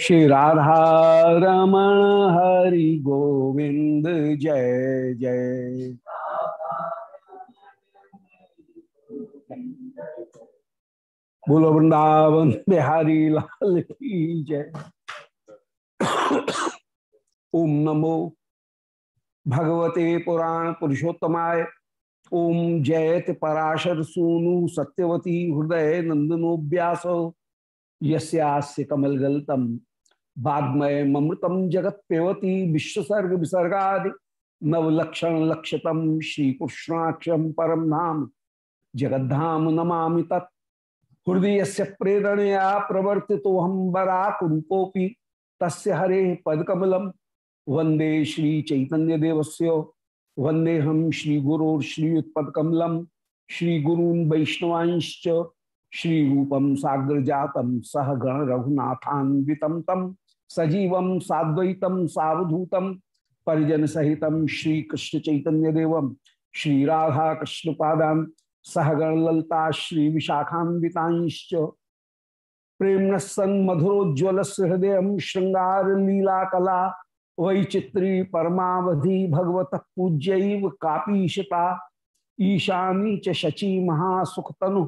श्री राधा रमण हरि गोविंद जय जय। बोलो, वृंदावन बिहारी लाल की जय। ओम नमो भगवते पुराण पुरुषोत्तमाय ओम जयत पराशर सूनु सत्यवती हृदय नंदनोव्यास यस्यास्य कमलगल्तम वाग्मय ममृतम जगत पेवती विश्वसर्ग विसर्गा नवलक्षण लक्षतम श्री कृष्णाक्षम परम नाम। जगद्धाम नमा तत्। हृदय से प्रेरणया प्रवर्ति तो हम बराक तस्य हरे पदकमलम। वंदे श्री चैतन्य देवस्य वंदे हम श्री गुरु श्रीयुत्पकमलम श्री गुरून वैष्णवांश्च श्री रूपम साग्र जातम सह गण रघुनाथान्वितम तम सजीवम साद्वैतम सावधूतम परिजन सहितम श्री कृष्ण चैतन्य देवम श्री राधा कृष्ण पादान सहगण श्री विशाखान्विताश्च प्रेम सन मधुरोज्वल हृदय श्रृंगार लीला कला वैचित्री परमावधि भगवत पूज्य कापीशता, ईशानी च शची महासुखतनु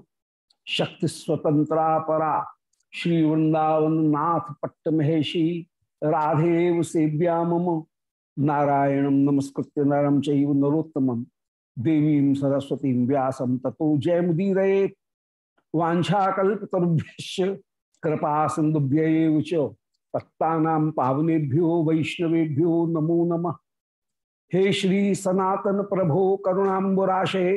शक्ति स्वतंत्रा परा श्री वृंदावन नाथ पट्ट महेशी राधेव सेव्या मम। नारायण नमस्कृत्य नरम चैव नरोत्तम। देवी सरस्वती व्यास ततो जय मुदीर वाछाकुभ्य कृपा सिंधुभ्य तत्ता पावनेभ्यो वैष्णवेभ्यो नमो नमः। हे श्री सनातन प्रभो करुणाबुराशे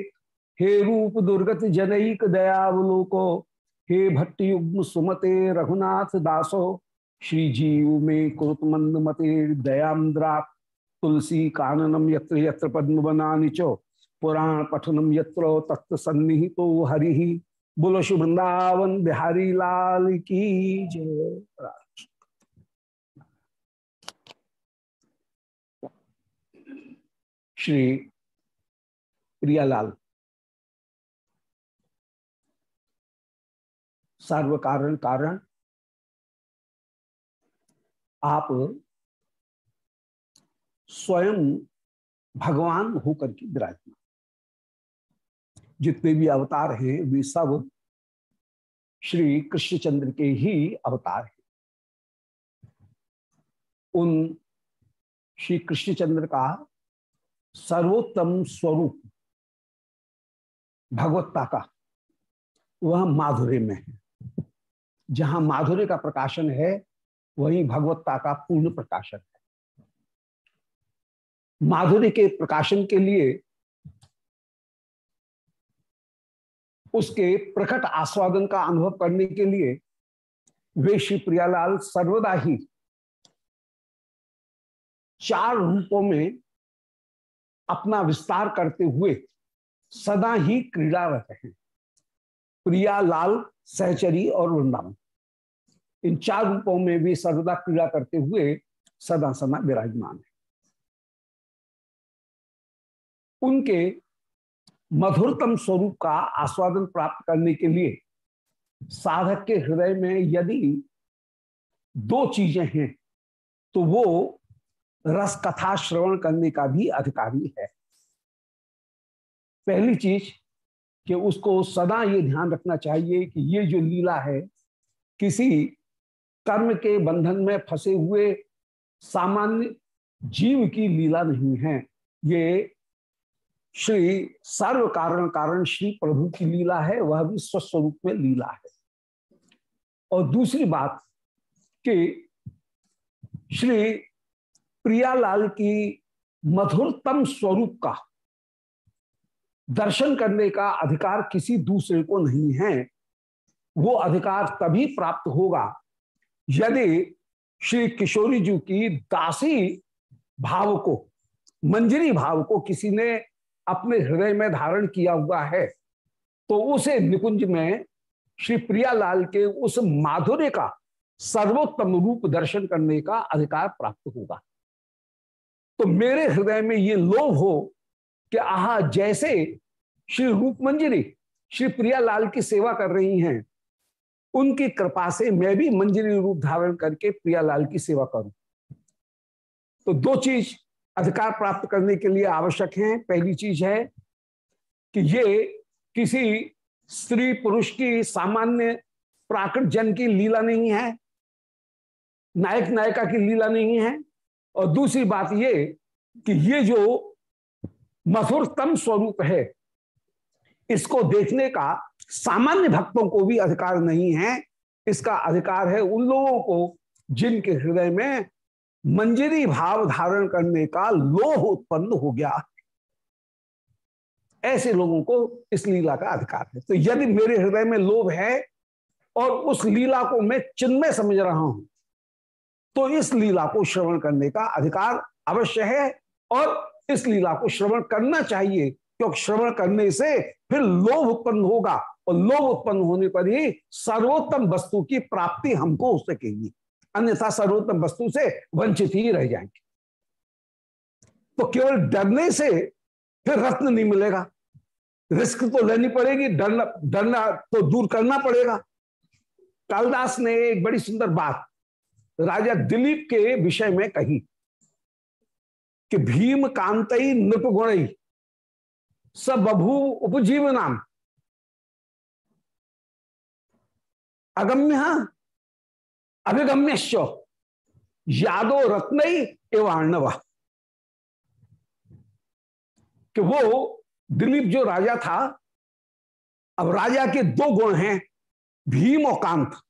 हे रूप दुर्गत जनईक दयावलोको, हे भट्टयुग्म सुमते रघुनाथ दासो, श्री जीव में कुरुत मंद मते दयाद्रा तुलसी काननम यत्र यत्र पद्म बना चो, पुराण पठनम यत्र तत्व सन्निहितो हरि। बोलो वृंदावन बिहारी लाल की जय। श्री प्रियालाल। सर्व कारण कारण आप स्वयं भगवान होकर के विराजमान। जितने भी अवतार हैं, वे सब श्री कृष्णचंद्र के ही अवतार हैं। उन श्री कृष्णचंद्र का सर्वोत्तम स्वरूप भगवत्ता का वह माधुर्य में है। जहाँ माधुर्य का प्रकाशन है, वही भगवत्ता का पूर्ण प्रकाशन है। माधुर्य के प्रकाशन के लिए उसके प्रकट आस्वादन का अनुभव करने के लिए वे श्री प्रियालाल सर्वदा ही चार रूपों में अपना विस्तार करते हुए सदा ही क्रीड़ारत हैं। प्रिया, लाल, सहचरी और वृंदावन। इन चार रूपों में भी सर्वदा क्रीड़ा करते हुए सदा सदा विराजमान है। उनके मधुरतम स्वरूप का आस्वादन प्राप्त करने के लिए साधक के हृदय में यदि दो चीज़ें हैं तो वो रस कथा श्रवण करने का भी अधिकारी है। पहली चीज़ कि उसको सदा ये ध्यान रखना चाहिए कि ये जो लीला है, किसी कर्म के बंधन में फंसे हुए सामान्य जीव की लीला नहीं है। ये श्री सर्व कारण कारण श्री प्रभु की लीला है, वह भी स्वस्वरूप में लीला है। और दूसरी बात कि श्री प्रियालाल की मधुरतम स्वरूप का दर्शन करने का अधिकार किसी दूसरे को नहीं है, वो अधिकार तभी प्राप्त होगा यदि श्री किशोरी जी की दासी भाव को, मंजरी भाव को किसी ने अपने हृदय में धारण किया हुआ है तो उसे निकुंज में श्री प्रियालाल के उस माधुर्य का सर्वोत्तम रूप दर्शन करने का अधिकार प्राप्त होगा। तो मेरे हृदय में ये लोभ हो कि आहा, जैसे श्री रूप मंजरी श्री प्रिया लाल की सेवा कर रही हैं, उनकी कृपा से मैं भी मंजरी रूप धारण करके प्रियालाल की सेवा करूँ। तो दो चीज़ अधिकार प्राप्त करने के लिए आवश्यक है। पहली चीज़ है कि ये किसी स्त्री पुरुष की सामान्य प्राकृत जन की लीला नहीं है नायक नायिका की लीला नहीं है। और दूसरी बात ये कि ये जो मधुरतम स्वरूप है, इसको देखने का सामान्य भक्तों को भी अधिकार नहीं है। इसका अधिकार है उन लोगों को जिनके हृदय में मंजरी भाव धारण करने का लोह उत्पन्न हो गया। ऐसे लोगों को इस लीला का अधिकार है। तो यदि मेरे हृदय में लोभ है और उस लीला को मैं चिन्मय समझ रहा हूँ तो इस लीला को श्रवण करने का अधिकार अवश्य है और इस लीला को श्रवण करना चाहिए, क्योंकि श्रवण करने से फिर लोभ उत्पन्न होगा और लोभ उत्पन्न होने पर ही सर्वोत्तम वस्तु की प्राप्ति हमको हो सकेगी। अन्यथा सर्वोत्तम वस्तु से वंचित ही रह जाएँगे। तो केवल डरने से फिर रत्न नहीं मिलेगा। रिस्क तो लेनी पड़ेगी, डरना डरना तो दूर करना पड़ेगा। कालदास ने एक बड़ी सुंदर बात राजा दिलीप के विषय में कही कि भीम कांतई नृप सब बभू उपजीव नाम। अगम्य, अभिगम्यश्च, यादो रत्न एवाणव कि वो दिलीप जो राजा था, अब राजा के दो गुण हैं, भीम और कांत।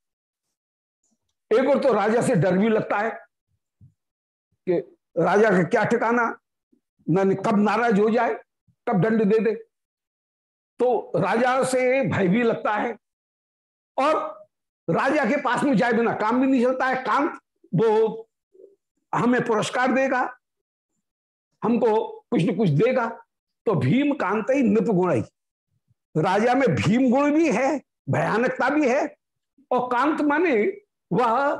एक और तो राजा से डर भी लगता है कि राजा का क्या ठिकाना, न कब नाराज़ हो जाए, कब दंड दे दे। तो राजा से भय भी लगता है और राजा के पास में जाए बिना काम भी नहीं चलता है। कांत वो हमें पुरस्कार देगा, हमको कुछ न कुछ देगा। तो भीम कांत ही नृप गुण राजा में भीम गुण भी है, भयानकता भी है और कांत माने वह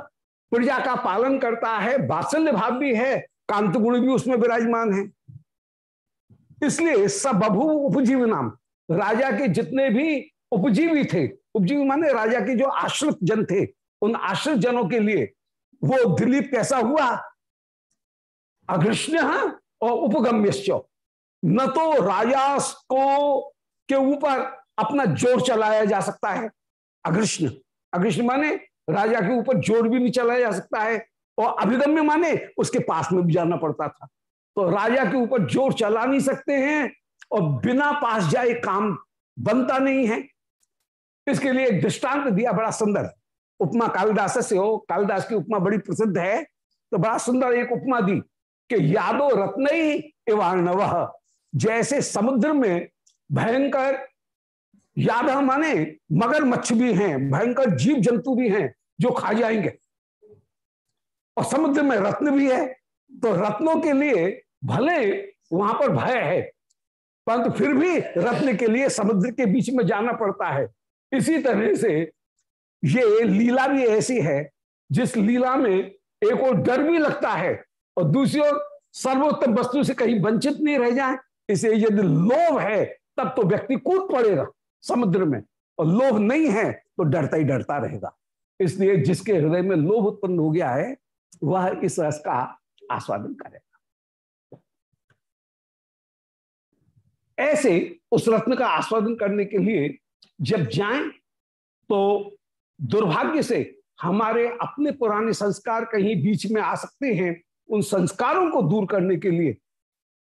प्रजा का पालन करता है बात्सल्य भाव भी है कांत गुण भी उसमें विराजमान है। इसलिए सब बभू उपजीवी नाम, राजा के जितने भी उपजीवी थे, उपजीवी माने राजा के जो आश्रित जन थे, उन आश्रित जनों के लिए वो दिलीप कैसा हुआ? अग्रष्ण और उपगम्य न तो राजा को के ऊपर अपना ज़ोर चलाया जा सकता है। अग्रष्ण अग्रष्ण माने राजा के ऊपर ज़ोर भी नहीं चलाया जा सकता है और अभिगम्य माने उसके पास में भी जाना पड़ता था। तो राजा के ऊपर ज़ोर चला नहीं सकते हैं और बिना पास जाए काम बनता नहीं है। इसके लिए एक दृष्टांत दिया बड़ा सुंदर। उपमा कालिदास से हो, कालिदास की उपमा बड़ी प्रसिद्ध है। तो बड़ा सुंदर एक उपमा दी कि यादो रत्न इवाणव, जैसे समुद्र में भयंकर यादव माने मगर मच्छ भी हैं, भयंकर जीव जंतु भी हैं जो खा जाएँगे। और समुद्र में रत्न भी है तो रत्नों के लिए भले वहाँ पर भय है, परंतु फिर भी रत्न के लिए समुद्र के बीच में जाना पड़ता है। इसी तरह से ये लीला भी ऐसी है, जिस लीला में एक और डर भी लगता है और दूसरी ओर सर्वोत्तम वस्तु से कहीं वंचित नहीं रह जाए। इसे यदि लोभ है, तब तो व्यक्ति कूद पड़ेगा। समुद्र में। और लोभ नहीं है तो डरता ही डरता रहेगा। इसलिए जिसके हृदय में लोभ उत्पन्न हो गया है, वह इस रस का आस्वादन करेगा। ऐसे उस रत्न का आस्वादन करने के लिए जब जाएँ तो दुर्भाग्य से हमारे अपने पुराने संस्कार कहीं बीच में आ सकते हैं। उन संस्कारों को दूर करने के लिए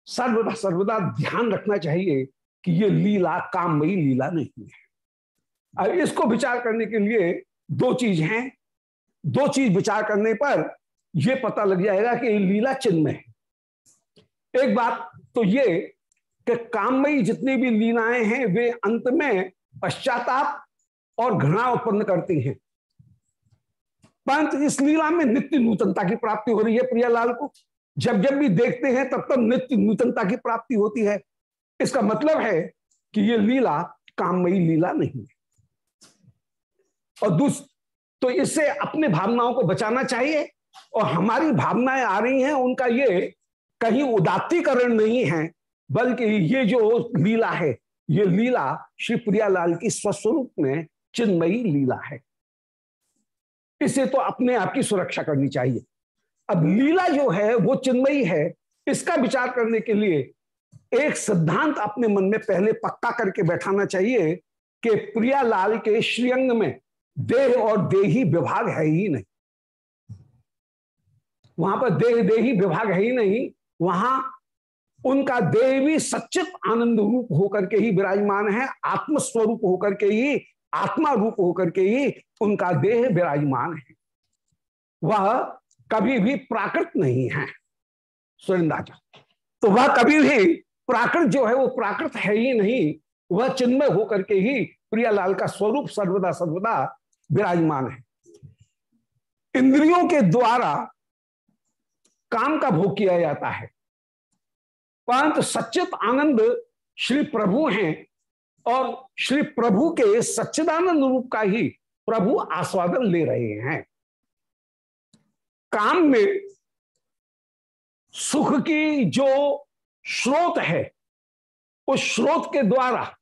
सर्वदा सर्वदा ध्यान रखना चाहिए। कि ये लीला काममयी लीला नहीं है अब इसको विचार करने के लिए दो चीज़ हैं। दो चीज़ विचार करने पर यह पता लग जाएगा कि लीला चिन्ह है। एक बात तो ये कि काममयी जितनी भी लीलाएँ हैं वे अंत में पश्चाताप और घृणा उत्पन्न करती हैं। परंतु इस लीला में नित्य नूतनता की प्राप्ति हो रही है प्रियालाल को। जब जब भी देखते हैं तब तब नित्य नूतनता की प्राप्ति होती है। इसका मतलब है कि ये लीला काममयी लीला नहीं है। और दूस तो इससे अपने भावनाओं को बचाना चाहिए और हमारी भावनाएँ आ रही हैं, उनका ये कहीं उदात्तीकरण नहीं है, बल्कि ये जो लीला है, ये लीला श्री प्रियालाल की स्वस्वरूप में चिन्मयी लीला है। इसे तो अपने आप की सुरक्षा करनी चाहिए। अब लीला जो है, वो चिन्मयी है, इसका विचार करने के लिए एक सिद्धांत अपने मन में पहले पक्का करके बैठाना चाहिए कि प्रियालाल के श्रीअंग में देह और देही विभाग है ही नहीं। वहाँ पर देह, देही विभाग है ही नहीं, वहाँ उनका देवी सचित आनंद रूप होकर के ही विराजमान है, आत्मस्वरूप होकर के ही, आत्मा रूप होकर के ही उनका देह विराजमान है। वह कभी भी प्राकृत नहीं है सुरेंद्राचा तो वह कभी भी प्राकृत जो है वो प्राकृत है ही नहीं, वह चिन्मय होकर के ही प्रियालाल का स्वरूप सर्वदा सर्वदा विराजमान है। इंद्रियों के द्वारा काम का भोग किया जाता है। परंतु सच्चित आनंद श्री प्रभु हैं और श्री प्रभु के सच्चिदानंद रूप का ही प्रभु आस्वादन ले रहे हैं। काम में सुख की जो स्रोत है। उस स्रोत के द्वारा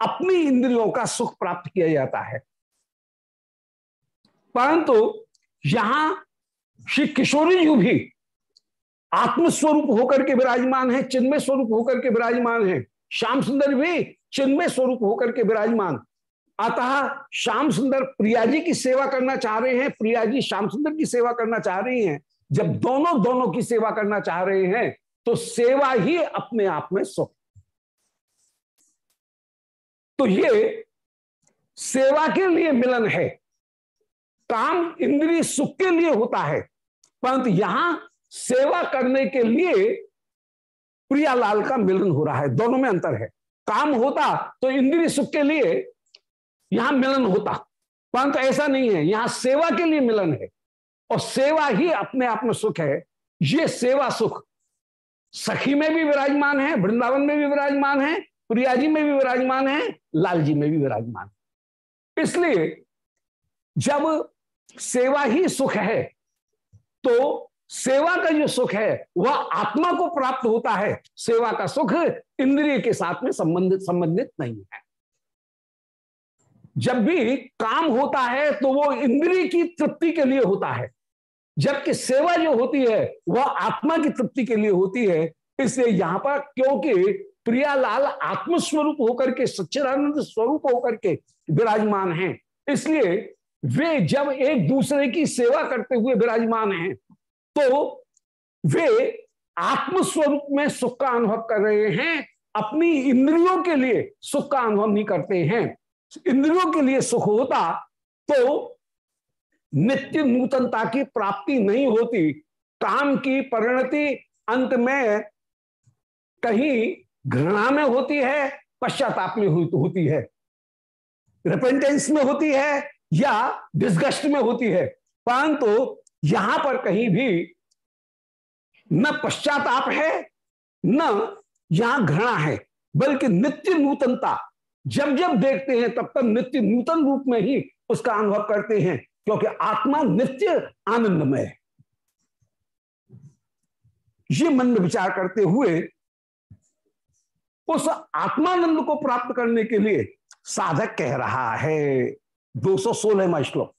अपनी इंद्रियों का सुख प्राप्त किया जाता है। परंतु यहाँ श्री किशोरी जी भी आत्मस्वरूप होकर के विराजमान है, चिन्मय स्वरूप होकर के विराजमान है। श्याम सुंदर भी चिन्मय स्वरूप होकर के विराजमान। अतः श्याम सुंदर प्रिया जी की सेवा करना चाह रहे हैं, प्रिया जी श्याम सुंदर की सेवा करना चाह रही हैं। जब दोनों दोनों की सेवा करना चाह रहे हैं तो सेवा ही अपने आप में सुख। तो ये सेवा के लिए मिलन है। काम इंद्रिय सुख के लिए होता है। परंतु यहाँ सेवा करने के लिए प्रियालाल का मिलन हो रहा है। दोनों में अंतर है। काम होता तो इंद्रिय सुख के लिए यहाँ मिलन होता। परंतु ऐसा नहीं है। यहाँ सेवा के लिए मिलन है। और सेवा ही अपने आप में सुख है। ये सेवा सुख सखी में भी विराजमान है, वृंदावन में भी विराजमान है प्रिया जी में भी विराजमान है लाल जी में भी विराजमान है। इसलिए जब सेवा ही सुख है तो सेवा का जो सुख है, वह आत्मा को प्राप्त होता है। सेवा का सुख इंद्रिय के साथ में संबंधित संबंधित नहीं है। जब भी काम होता है तो वो इंद्रिय की तृप्ति के लिए होता है। जबकि सेवा जो होती है, वह आत्मा की तृप्ति के लिए होती है। इसलिए यहाँ पर क्योंकि प्रियालाल आत्मस्वरूप होकर के, सच्चिदानंद स्वरूप होकर के विराजमान हैं, इसलिए वे जब एक दूसरे की सेवा करते हुए विराजमान हैं तो वे आत्मस्वरूप में सुख का अनुभव कर रहे हैं। अपनी इंद्रियों के लिए सुख का अनुभव नहीं करते हैं। इंद्रियों के लिए सुख होता तो नित्य नूतनता की प्राप्ति नहीं होती। काम की परिणति अंत में कहीं घृणा में होती है, पश्चाताप में होती है। रिपेंटेंस में होती है या डिस्गस्ट में होती है। परंतु यहाँ पर कहीं भी न पश्चाताप है, न यहाँ घृणा है, बल्कि नित्य नूतनता। जब जब देखते हैं, तब तक नित्य नूतन रूप में ही उसका अनुभव करते हैं। क्योंकि आत्मा नित्य आनंदमय है। ये मन में विचार करते हुए उस आत्मानंद को प्राप्त करने के लिए साधक कह रहा है। 216 श्लोक।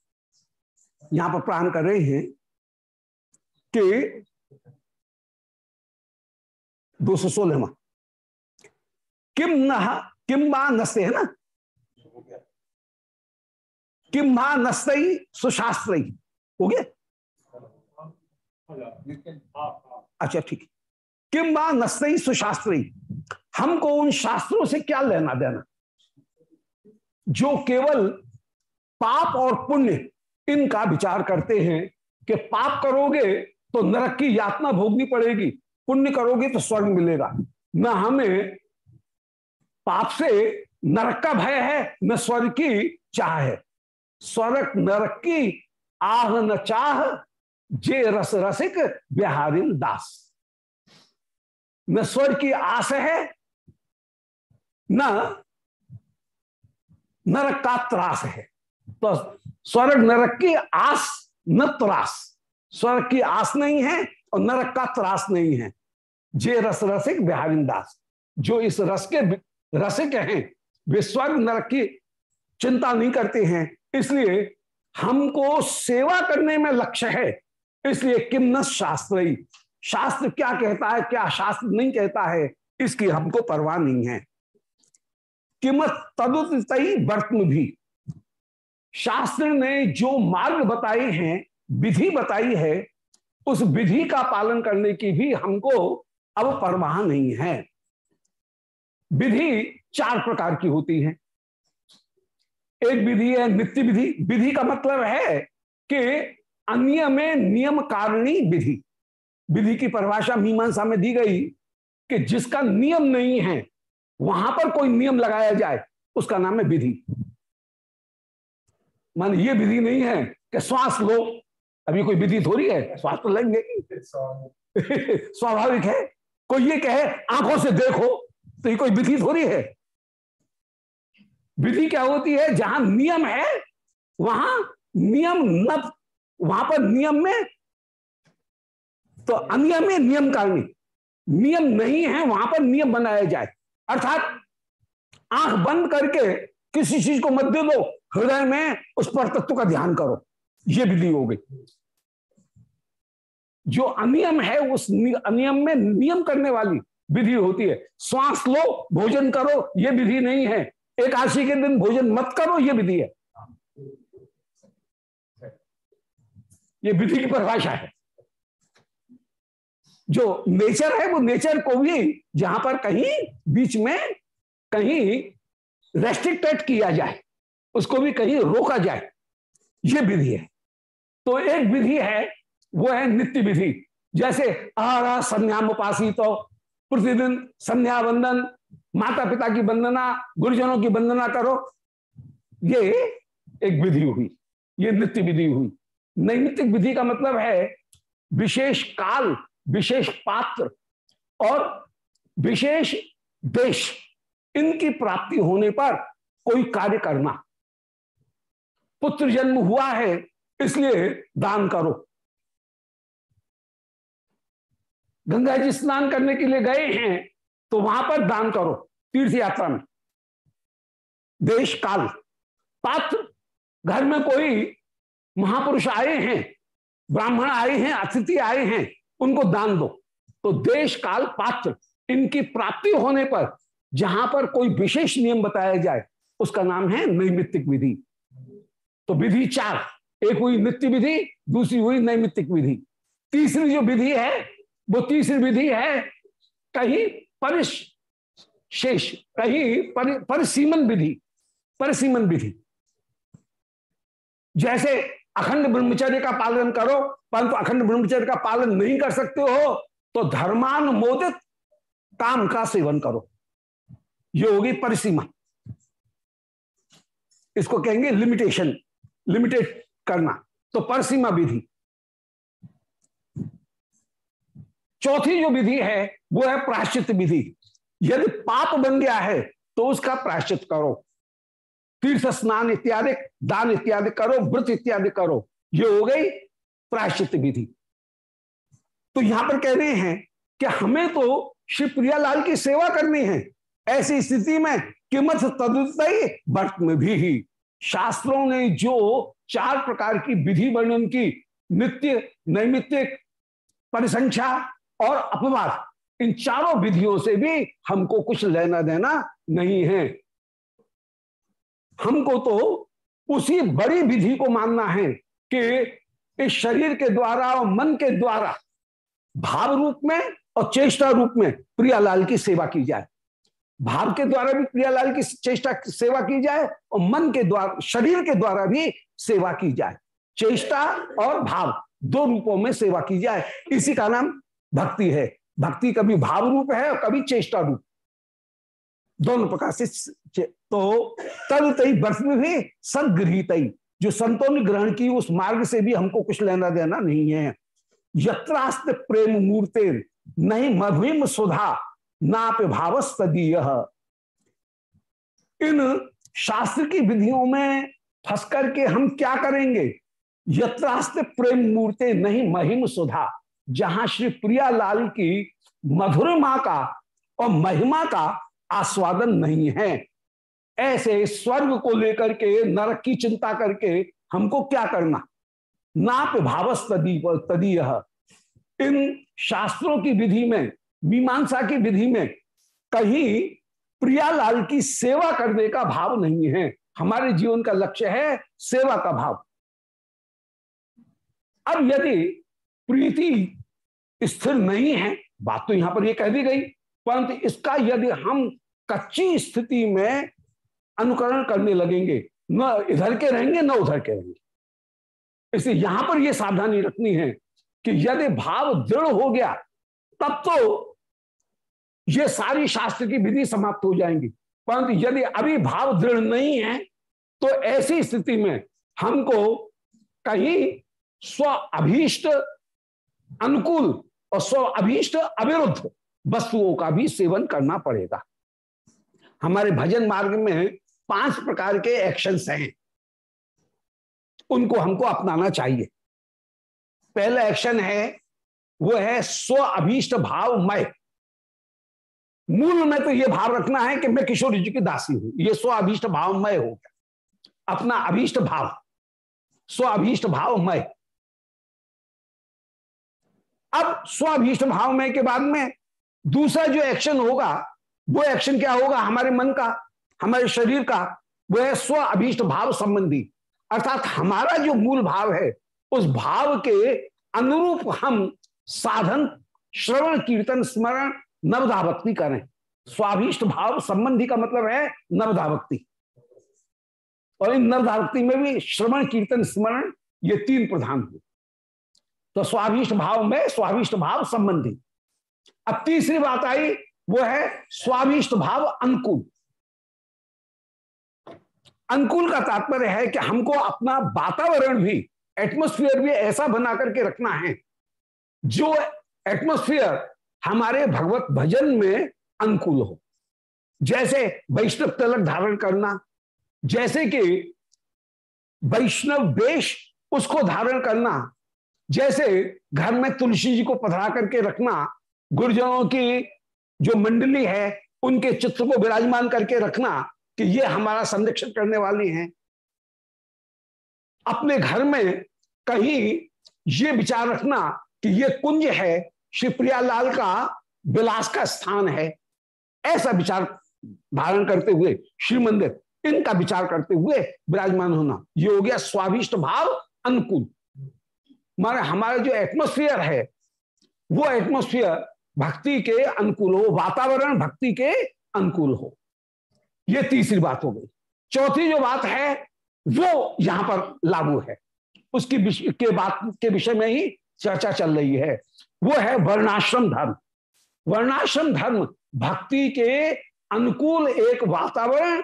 यहाँ पर प्राण कर रहे हैं कि दो सौ सोलहवा किम न किम मा नस्ते है ना? किम मा नस्तई सुशास्त्र। हो गया अच्छा ठीक। किम माँ नस्तई सुशास्त्री। हमको उन शास्त्रों से क्या लेना देना? जो केवल पाप और पुण्य, इनका विचार करते हैं कि पाप करोगे तो नरक की यातना भोगनी पड़ेगी, पुण्य करोगे तो स्वर्ग मिलेगा। न हमें पाप से नरक का भय है, न स्वर्ग की चाह है। स्वर्ग नरक की आह न चाह, जे रस रसिक बिहारिल दास। न स्वर्ग की आस है, न नरक का त्रास है। तो स्वर्ग नरक की आस न त्रास। स्वर्ग की आस नहीं है और नरक का त्रास नहीं है। जे रस रसिक बिहारी दास। जो इस रस के रसिक हैं, वे स्वर्ग नरक की चिंता नहीं करते हैं। इसलिए हमको सेवा करने में लक्ष्य है। इसलिए किम न शास्त्र शास्त्र क्या कहता है, क्या शास्त्र नहीं कहता है, इसकी हमको परवाह नहीं है। किमत तदुत वर्तम भी। शास्त्र ने जो मार्ग बताए हैं, विधि बताई है, उस विधि का पालन करने की भी हमको अब परवाह नहीं है। विधि चार प्रकार की होती है। एक विधि है, नित्य विधि। विधि का मतलब है कि अन्य में नियम कारणी विधि। विधि की परिभाषा मीमांसा में दी गई कि जिसका नियम नहीं है, वहाँ पर कोई नियम लगाया जाए, उसका नाम है विधि। मान ये विधि नहीं है कि श्वास लो, अभी कोई विधि थोड़ी है, श्वास तो लेंगे। स्वाभाविक है। कोई ये कहे, आँखों से देखो तो ये कोई विधि थोड़ी है। विधि क्या होती है? जहाँ नियम है, वहाँ नियम न वहाँ पर नियम में तो अनियम में नियम कारणी नियम नहीं है, वहाँ पर नियम बनाया जाए। अर्थात आँख बंद करके किसी चीज़ को मत दे दो हृदय में उस पर तत्व का ध्यान करो। ये विधि हो गई। जो अनियम है, उस अनियम में नियम करने वाली विधि होती है। श्वास लो, भोजन करो, ये विधि नहीं है। एकादशी के दिन भोजन मत करो, ये विधि है। ये विधि की परिभाषा है। जो नेचर है, वो नेचर को भी जहाँ पर कहीं बीच में कहीं रेस्ट्रिक्टेड किया जाए, उसको भी कहीं रोका जाए, ये विधि है। तो एक विधि है, वो है नित्य विधि। जैसे आरा संध्या उपासी तो प्रतिदिन संध्या वंदन माता पिता की वंदना, गुरुजनों की वंदना करो। ये एक विधि हुई, ये नित्य विधि हुई। नैमित्तिक विधि का मतलब है विशेष काल, विशेष पात्र और विशेष देश। इनकी प्राप्ति होने पर कोई कार्य करना। पुत्र जन्म हुआ है, इसलिए दान करो। गंगा जी स्नान करने के लिए गए हैं तो वहाँ पर दान करो, तीर्थ यात्रा में। देश काल। पात्र, घर में कोई महापुरुष आए हैं, ब्राह्मण आए हैं, अतिथि आए हैं, उनको दान दो। तो देश काल पात्र, इनकी प्राप्ति होने पर जहाँ पर कोई विशेष नियम बताया जाए, उसका नाम है नैमित्तिक विधि। तो विधि चार, एक हुई नित्य विधि, दूसरी हुई नैमित्तिक विधि। तीसरी जो विधि है, वो तीसरी विधि है, कहीं परिश शेष कहीं पर, परिसीमन विधि परिसीमन विधि। जैसे अखंड ब्रह्मचर्य का पालन करो परंतु तो अखंड ब्रह्मचर्य का पालन नहीं कर सकते हो तो धर्मानुमोदित काम का सेवन करो। ये होगी परिसीमा इसको कहेंगे लिमिटेशन लिमिटेड करना। तो परसीमा विधि। चौथी जो विधि है, वो है प्राश्चित विधि। यदि पाप बन गया है तो उसका प्राश्चित करो। तीर्थ स्नान इत्यादि, दान इत्यादि करो, व्रत इत्यादि करो। ये हो गई प्राश्चित विधि। तो यहाँ पर कह रहे हैं कि हमें तो श्री प्रियालाल की सेवा करनी है। ऐसी स्थिति में किमत तदुत वर्त में भी ही। शास्त्रों ने जो चार प्रकार की विधि वर्णन की, नित्य, नैमित्तिक परिसंख्या और अपवाद। इन चारों विधियों से भी हमको कुछ लेना देना नहीं है। हमको तो उसी बड़ी विधि को मानना है कि इस शरीर के द्वारा और मन के द्वारा भाव रूप में और चेष्टा रूप में प्रियालाल की सेवा की जाए। भाव के द्वारा भी प्रियालाल की चेष्टा सेवा की जाए और मन के द्वारा, शरीर के द्वारा भी सेवा की जाए। चेष्टा और भाव, दो रूपों में सेवा की जाए। इसी का नाम भक्ति है। भक्ति कभी भाव रूप है और कभी चेष्टा रूप दोनों प्रकार से तो तल तई बर्फ़ में भी सदगृहित जो संतों ने ग्रहण की उस मार्ग से भी हमको कुछ लेना देना नहीं है। यत्रास्त प्रेम मूर्ते, नहीं मधुम सुधा, नाप भाव भावस्तदीय। इन शास्त्र की विधियों में फंस करके हम क्या करेंगे? यत्रास्त प्रेम मूर्ते, नहीं महिम सुधा। जहाँ श्री प्रियालाल की मधुरमा का और महिमा का आस्वादन नहीं है। ऐसे स्वर्ग को लेकर के, नरक की चिंता करके हमको क्या करना? नाप भावस तदी तदीय। इन शास्त्रों की विधि में, मीमांसा की विधि में कहीं प्रियालाल की सेवा करने का भाव नहीं है। हमारे जीवन का लक्ष्य है सेवा का भाव। अब यदि प्रीति स्थिर नहीं है। बात तो यहाँ पर यह कह दी गई। परंतु इसका यदि हम कच्ची स्थिति में अनुकरण करने लगेंगे, न इधर के रहेंगे, न उधर के रहेंगे। इसलिए यहाँ पर यह सावधानी रखनी है कि यदि भाव दृढ़ हो गया, तब तो ये सारी शास्त्र की विधि समाप्त हो जाएँगी। परंतु यदि अभी भाव दृढ़ नहीं है तो ऐसी स्थिति में हमको कहीं स्व अभीष्ट अनुकूल और स्व अभीष्ट अविरुद्ध वस्तुओं का भी सेवन करना पड़ेगा। हमारे भजन मार्ग में पाँच प्रकार के एक्शंस हैं। उनको हमको अपनाना चाहिए। पहला एक्शन है, वो है स्व अभीष्ट भाव मय। मूल में तो ये भाव रखना है कि मैं किशोर जी की दासी हूँ। ये स्व अभीष्ट भाव मय हो गया। अपना अभीष्ट भाव, स्व अभीष्ट भाव मय। अब स्व अभीष्ट भाव में के बाद में दूसरा जो एक्शन होगा, वो एक्शन क्या होगा? हमारे मन का, हमारे शरीर का, वो है स्व अभीष्ट भाव संबंधी। अर्थात हमारा जो मूल भाव है, उस भाव के अनुरूप हम साधन, श्रवण, कीर्तन, स्मरण नवधा भक्ति करें। स्वाभिष्ट भाव संबंधी का मतलब है नवधा भक्ति और इन नवधा भक्ति में भी श्रवण, कीर्तन, स्मरण, ये तीन प्रधान हो। तो स्वाभिष्ट भाव में स्वाभिष्ट भाव संबंधी। अब तीसरी बात आई, वो है स्वाभिष्ट भाव अनुकूल। अनुकूल का तात्पर्य है कि हमको अपना वातावरण भी एटमोस्फियर भी ऐसा बना करके रखना है, जो एटमोस्फियर हमारे भगवत भजन में अनुकूल हो। जैसे वैष्णव तलक धारण करना, जैसे कि वैष्णव वेश उसको धारण करना जैसे घर में तुलसी जी को पधरा करके रखना, गुरुजनों की जो मंडली है, उनके चित्र को विराजमान करके रखना कि ये हमारा संरक्षण करने वाली हैं। अपने घर में कहीं ये विचार रखना कि ये कुंज है, श्री प्रियालाल का विलास का स्थान है। ऐसा विचार धारण करते हुए श्री मंदिर इनका विचार करते हुए विराजमान होना। ये हो गया स्वाभिष्ट भाव, अनुकूल। माने हमारा जो एटमोस्फियर है, वो एटमोस्फियर भक्ति के अनुकूल हो, वातावरण भक्ति के अनुकूल हो। ये तीसरी बात हो गई। चौथी जो बात है, वो यहाँ पर लागू है। उसकी के बात, के विषय में ही चर्चा चल रही है। वो है वर्णाश्रम धर्म। वर्णाश्रम धर्म भक्ति के अनुकूल एक वातावरण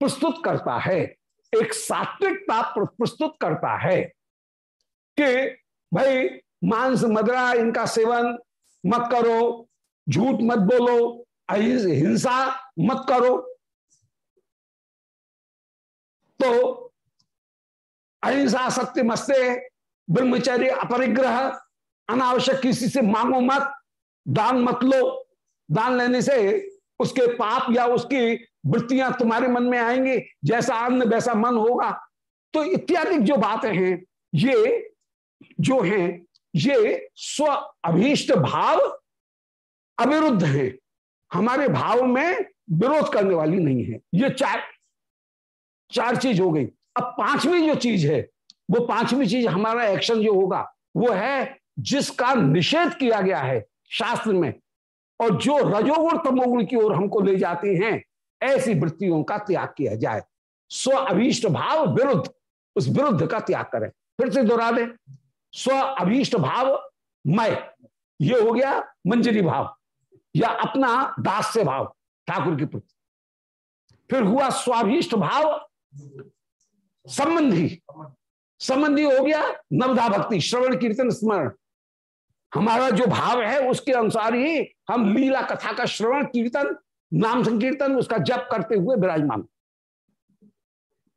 प्रस्तुत करता है, एक सात्विकता प्रस्तुत करता है। कि भाई मांस मदरा, इनका सेवन मत करो, झूठ मत बोलो हिंसा मत करो। तो अहिंसा सत्य मस्ते, ब्रह्मचर्य, अपरिग्रह, अनावश्यक किसी से मांगो मत, दान मत लो। दान लेने से उसके पाप या उसकी वृत्तियाँ तुम्हारे मन में आएँगी, जैसा अन्न, वैसा मन होगा। तो इत्यादि जो बातें हैं, ये जो हैं, ये स्व अभीष्ट भाव अविरुद्ध है। हमारे भाव में विरोध करने वाली नहीं है। ये चार चार चीज़ हो गई। अब पांचवी जो चीज़ है, वो पांचवी चीज़ हमारा एक्शन जो होगा, वो है जिसका निषेध किया गया है शास्त्र में। और जो रजोगुण तमोगुण की ओर हमको ले जाती हैं, ऐसी वृत्तियों का त्याग किया जाए। स्व अभीष्ट भाव विरुद्ध, उस विरुद्ध का त्याग करें। फिर से दोहरा दें। स्व अभीष्ट भाव मैं ये हो गया मंजरी भाव या अपना दास्य भाव, ठाकुर के प्रति फिर हुआ स्वाभिष्ट भाव संबंधी। संबंधी हो गया नवधा भक्ति, श्रवण, कीर्तन, स्मरण। हमारा जो भाव है उसके अनुसार ही हम लीला कथा का श्रवण, कीर्तन, नाम संकीर्तन, उसका जप करते हुए विराजमान।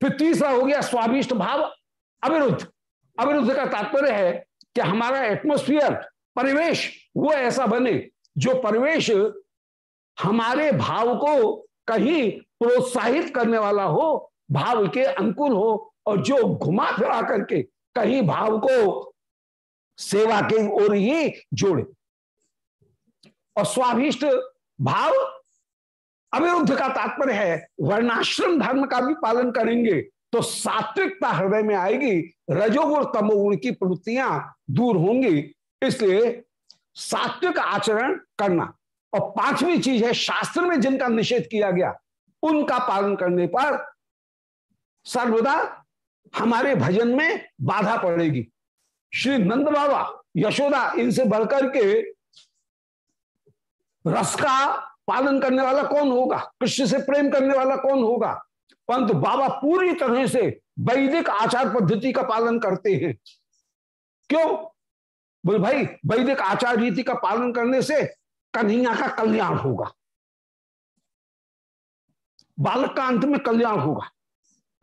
फिर तीसरा हो गया स्वाभिष्ट भाव अविरुद्ध। अविरुद्ध का तात्पर्य है कि हमारा एटमोस्फियर परिवेश, वो ऐसा बने जो परिवेश हमारे भाव को कहीं प्रोत्साहित करने वाला हो, भाव के अनुकूल हो और जो घुमा फिरा करके कहीं भाव को सेवा के ओर ही जोड़े। और स्वाभिष्ट भाव अविरुद्ध का तात्पर्य है, वर्णाश्रम धर्म का भी पालन करेंगे। तो सात्विकता हृदय में आएगी, रजोगुण तमोगुण की प्रवृत्तियाँ दूर होंगी। इसलिए सात्विक आचरण करना। और पांचवी चीज़ है, शास्त्र में जिनका निषेध किया गया, उनका पालन करने पर सर्वदा हमारे भजन में बाधा पड़ेगी। श्री नंद बाबा यशोदा इनसे बढ़कर के रस का पालन करने वाला कौन होगा? कृष्ण से प्रेम करने वाला कौन होगा? परंतु बाबा पूरी तरह से वैदिक आचार पद्धति का पालन करते हैं। क्यों? बोल, भाई, वैदिक आचार रीति का पालन करने से कन्हैया का कल्याण होगा। बालक का अंत में कल्याण होगा।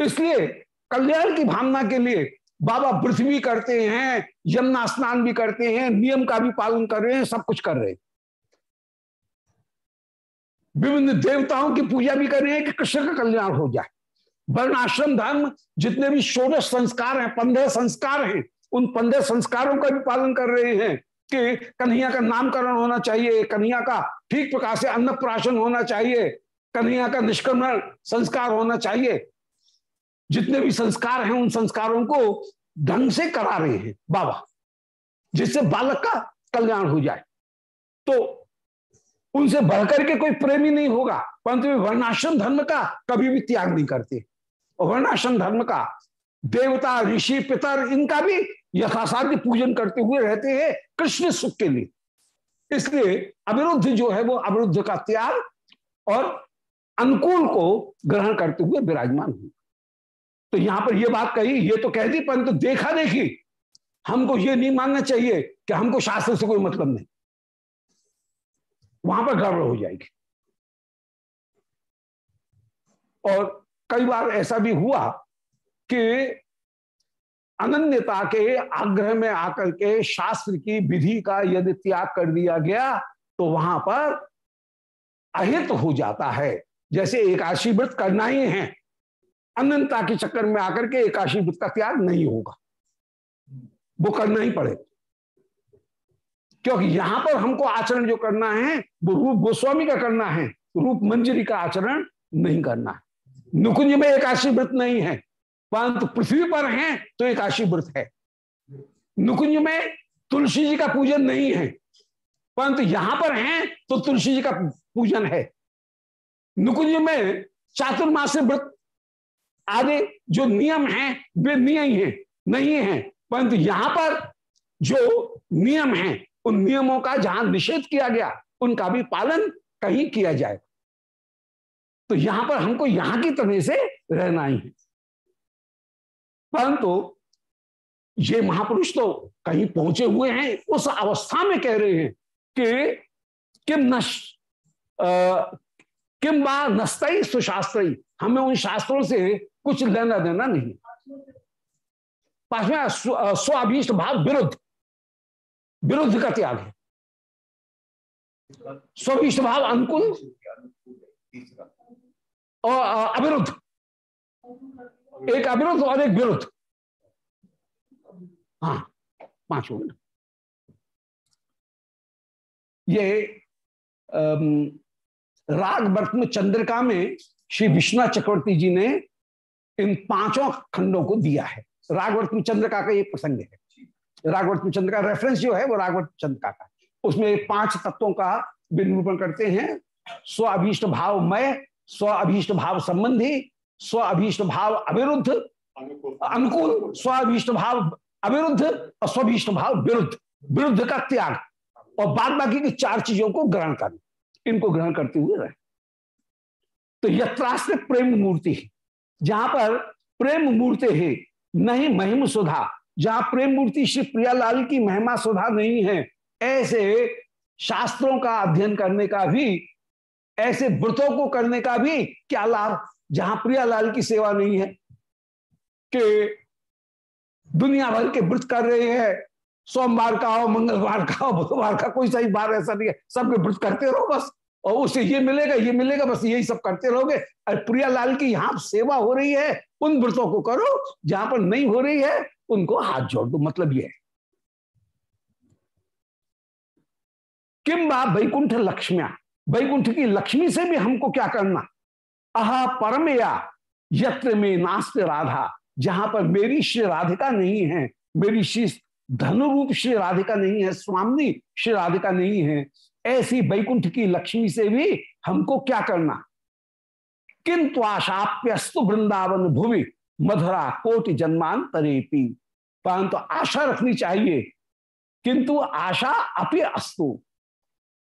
इसलिए कल्याण की भावना के लिए बाबा पृथ्वी करते हैं, यमुना स्नान भी करते हैं, नियम का भी पालन कर रहे हैं, सब कुछ कर रहे हैं। विभिन्न देवताओं की पूजा भी कर रहे हैं कि कृष्ण का कल्याण हो जाए। वर्णाश्रम धर्म जितने भी षोडश संस्कार हैं, पंद्रह संस्कार हैं, उन पंद्रह संस्कारों का भी पालन कर रहे हैं कि कन्हैया का नामकरण होना चाहिए, कन्हैया का ठीक प्रकार से अन्न प्राशन होना चाहिए, कन्हैया का निष्क्रमण संस्कार होना चाहिए। जितने भी संस्कार हैं, उन संस्कारों को ढंग से करा रहे हैं बाबा, जिससे बालक का कल्याण हो जाए। तो उनसे बढ़कर के कोई प्रेमी नहीं होगा। परंतु वर्णाश्रम धर्म का कभी भी त्याग नहीं करते। और वर्णाश्रम धर्म का देवता, ऋषि पितर इनका भी यथासाध्य पूजन करते हुए रहते हैं कृष्ण सुख के लिए। इसलिए अविरुद्ध जो है वो अविरुद्ध का त्याग और अनुकूल को ग्रहण करते हुए विराजमान हुए। तो यहाँ पर ये बात कही, ये तो कह दी, परंतु देखा देखी, हमको ये नहीं मानना चाहिए कि हमको शास्त्र से कोई मतलब नहीं। वहाँ पर गड़बड़ हो जाएगी। और कई बार ऐसा भी हुआ कि अनन्यता के आग्रह में आकर के शास्त्र की विधि का यदि त्याग कर दिया गया तो वहाँ पर अहित हो जाता है। जैसे एकाशी व्रत करना ही है अनंतता के चक्कर में आकर के एकाशी व्रत का त्याग नहीं होगा। वो करना ही पड़ेगा। क्योंकि यहाँ पर हमको आचरण जो करना है, वो रूप गोस्वामी का करना है, रूप मंजरी का आचरण नहीं करना है। नुकुंज में एकाशी व्रत नहीं है, परंतु पृथ्वी पर है तो एकाशी व्रत है। नुकुंज में तुलसी जी का पूजन नहीं है, परंतु यहाँ पर है तो तुलसी जी का पूजन है। नुकुंज में चातुर्मास व्रत, आदि जो नियम हैं, वे नियम है, नहीं है, परंतु यहाँ पर जो नियम हैं उन नियमों का जहाँ निषेध किया गया, उनका भी पालन कहीं किया जाए। तो यहाँ पर हमको यहाँ की तरह से रहना ही है। परंतु ये महापुरुष तो कहीं पहुँचे हुए हैं, उस अवस्था में कह रहे हैं कि किम नश किम बा नस्तई सुशास्त्री, हमें उन शास्त्रों से कुछ लेना देना नहीं। पांचवा स्वाभीष्ट भाव विरुद्ध। विरुद्ध का त्याग है। स्वभिष्ट भाव अनुकूल और अविरुद्ध। एक अविरुद्ध और एक विरुद्ध। हाँ पाँच हो ये राग वर्तम चंद्रिका में श्री विश्वनाथ चक्रवर्ती जी ने इन पाँचों खंडों को दिया है। रागवर्तम चंद्रिका का ये प्रसंग है। रागवर्तम चंद्र का रेफरेंस जो है वो रागवर्त चंद्रिका का उसमें पाँच तत्वों का निरूपण करते हैं। स्व अभीष्ट भाव मय स्व अभीष्ट भाव संबंधी स्व अभीष्ट भाव अविरुद्ध अनुकूल। स्व अभीष्ट भाव अविरुद्ध और स्वभीष्ट भाव विरुद्ध। विरुद्ध का त्याग। और बाद बाकी की चार चीज़ों को ग्रहण करना। इनको ग्रहण करते हुए रहे। तो यत्रास्त्र प्रेम मूर्ति जहाँ पर प्रेम मूर्ति है नहीं महिम सुधा। जहाँ प्रेम मूर्ति श्री प्रियालाल की महिमा सुधा नहीं है, ऐसे शास्त्रों का अध्ययन करने का भी, ऐसे व्रतों को करने का भी क्या लाभ जहाँ प्रियालाल की सेवा नहीं है? कि दुनिया भर के व्रत कर रहे हैं, सोमवार का हो, मंगलवार का हो, बुधवार का कोई सही बार ऐसा नहीं है। सबके व्रत करते रहो बस, और उसे ये मिलेगा ये मिलेगा, बस यही सब करते रहोगे। और प्रियालाल की यहाँ सेवा हो रही है, उन व्रतों को करो जहाँ पर नहीं हो रही है उनको हाथ जोड़ दो मतलब ये है। किम्बा वैकुंठ लक्ष्म्या? वैकुंठ की लक्ष्मी से भी हमको क्या करना? अहा परमया, यत्र में नास्त राधा, जहाँ पर मेरी श्री राधिका नहीं है, मेरी श्री धनुरूप श्री राधिका नहीं है, स्वामी श्री राधिका नहीं है, ऐसी वैकुंठ की लक्ष्मी से भी हमको क्या करना? किंतु आशाप्यस्तु वृंदावन भूमि मधुरा कोटि जन्मांतरेपी परंतु आशा रखनी चाहिए। किंतु आशा अपि अस्तु।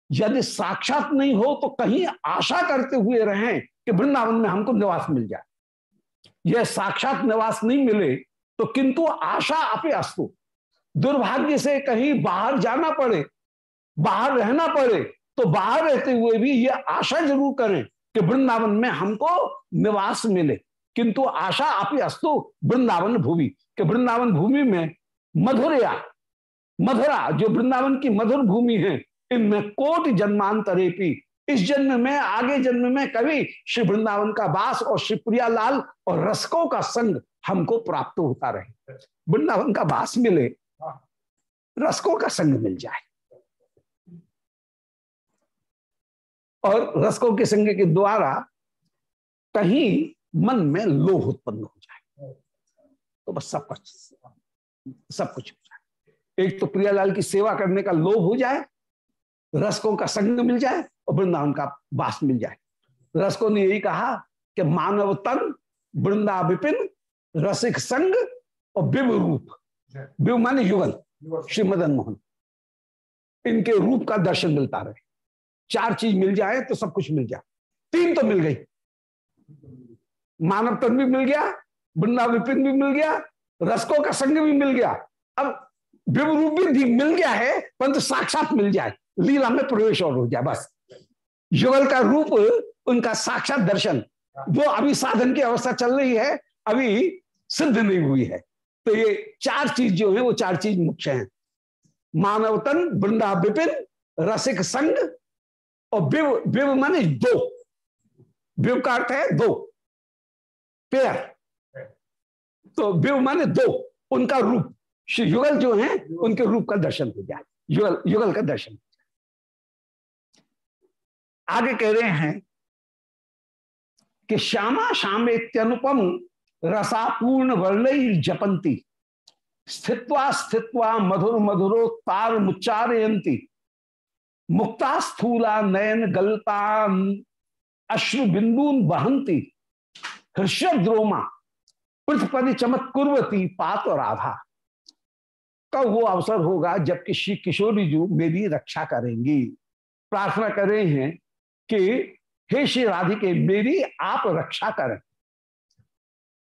यदि साक्षात नहीं हो तो कहीं आशा करते हुए रहें कि वृंदावन में हमको निवास मिल जाए। यह साक्षात निवास नहीं मिले तो किंतु आशा अपे अस्तु। दुर्भाग्य से कहीं बाहर जाना पड़े, बाहर रहना पड़े तो बाहर रहते हुए भी ये आशा ज़रूर करें कि वृंदावन में हमको निवास मिले। किंतु आशा अपी अस्तु वृंदावन भूमि। कि वृंदावन भूमि में मधुरया, मधुरा, जो वृंदावन की मधुर भूमि है, इनमें कोट जन्मांतरेपी। इस जन्म में, आगे जन्म में कभी श्री वृंदावन का वास और श्री प्रियालाल और रसकों का संग हमको प्राप्त होता रहे। वृंदावन का वास मिले, रसकों का संग मिल जाए। और रसकों के संग के द्वारा कहीं मन में लोभ उत्पन्न हो जाए। तो बस सब कुछ सब कुछ हो जाए। एक तो प्रियालाल की सेवा करने का लोभ हो जाए, रसकों का संग मिल जाए और वृंदावन का वास मिल जाए। रसकों ने यही कहा कि मानव तन, वृंदा विपिन, रसिक संग और विव रूप। विव माने युगल श्री मदन मोहन इनके रूप का दर्शन मिलता रहे। चार चीज़ मिल जाए तो सब कुछ मिल जाए। तीन तो मिल गई। मानव तन भी मिल गया वृंदा विपिन भी मिल गया, रसकों का संग भी मिल गया। अब विव रूप भी मिल गया है, परंतु साक्षात मिल जाए। लीला में प्रवेश और हो जाए बस। युगल का रूप, उनका साक्षात दर्शन। वो अभी साधन की अवस्था चल रही है, अभी सिद्ध नहीं हुई है। तो ये चार चीज़ जो है, वो चार चीज़ मुख्य है। मानवतन वृंदा विपिन, रसिक संग और विव विव माने दो। विव का अर्थ है दो। पेयर तो विव माने दो, उनका रूप। श्री युगल जो है, उनके रूप का दर्शन हो जाए युगल युगल का दर्शन। आगे कह रहे हैं कि श्यामा श्यामेत्यनुपम रसापूर्ण वर्ण जपंती स्थित्वा स्थित्वा मधुर मधुरो तार मुच्चारयंती मुक्ता स्थूला नयन गलता अश्रु बिंदून बहंती हृष्यद्रोमा पृथ्वी चमक कुर्वती पात और राधा कब वो अवसर होगा जबकि श्री किशोरी जी मेरी रक्षा करेंगी। प्रार्थना कर रहे हैं कि हे श्री राधिके, मेरी आप रक्षा करें।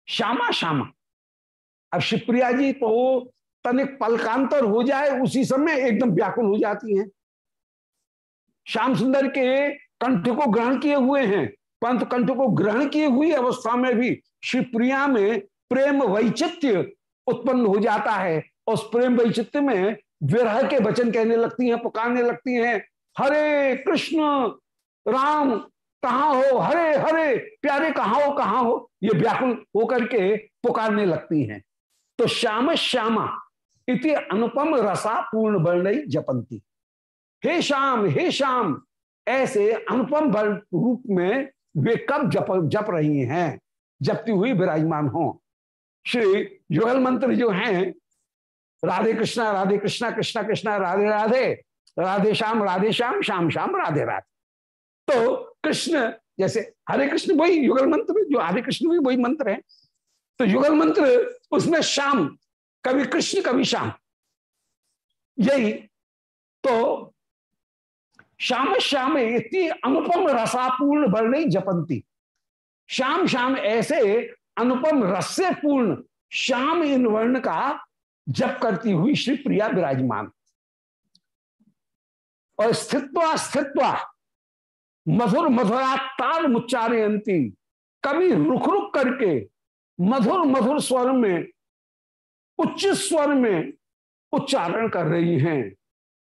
श्यामा श्यामा, अब शिवप्रिया जी तो तनिक पलकांतर हो जाए, उसी समय एकदम व्याकुल हो जाती हैं। श्याम सुंदर के कंठ को ग्रहण किए हुए हैं। परंतु कंठ को ग्रहण किए हुई अवस्था में भी श्री प्रिया में प्रेम वैचित्य उत्पन्न हो जाता है। उस प्रेम वैचित्य में विरह के वचन कहने लगती हैं, पुकारने लगती हैं, हरे कृष्ण, राम, कहा हो? हरे हरे, प्यारे कहा हो कहा हो? ये व्याकुल होकर के पुकारने लगती हैं। तो श्याम श्यामा, इति अनुपम रसा पूर्ण वर्ण जपंती। हे श्याम हे श्याम, ऐसे अनुपम रूप में वे कब जप जप रही हैं? जपती हुई विराजमान हो। श्री युगल मंत्र जो हैं, राधे कृष्णा राधे कृष्णा कृष्णा कृष्णा, राधे राधे राधे श्याम राधे श्याम श्याम श्याम, राधे राधे। तो कृष्ण, जैसे हरे कृष्ण वही युगल मंत्र जो हरे कृष्ण भी वही मंत्र है। तो युगल मंत्र, उसमें श्याम, कभी कृष्ण, कभी श्याम। यही तो श्याम श्याम इतनी अनुपम रसापूर्ण वर्ण जपंती। श्याम श्याम ऐसे अनुपम रस से पूर्ण श्याम इन वर्ण का जप करती हुई श्री प्रिया विराजमान। और स्थित्वा स्थित्वा, मधुर मधुरा ताल मुच्चारयंती कभी रुक रुक करके मधुर मधुर स्वर में, उच्च स्वर में उच्चारण कर रही हैं।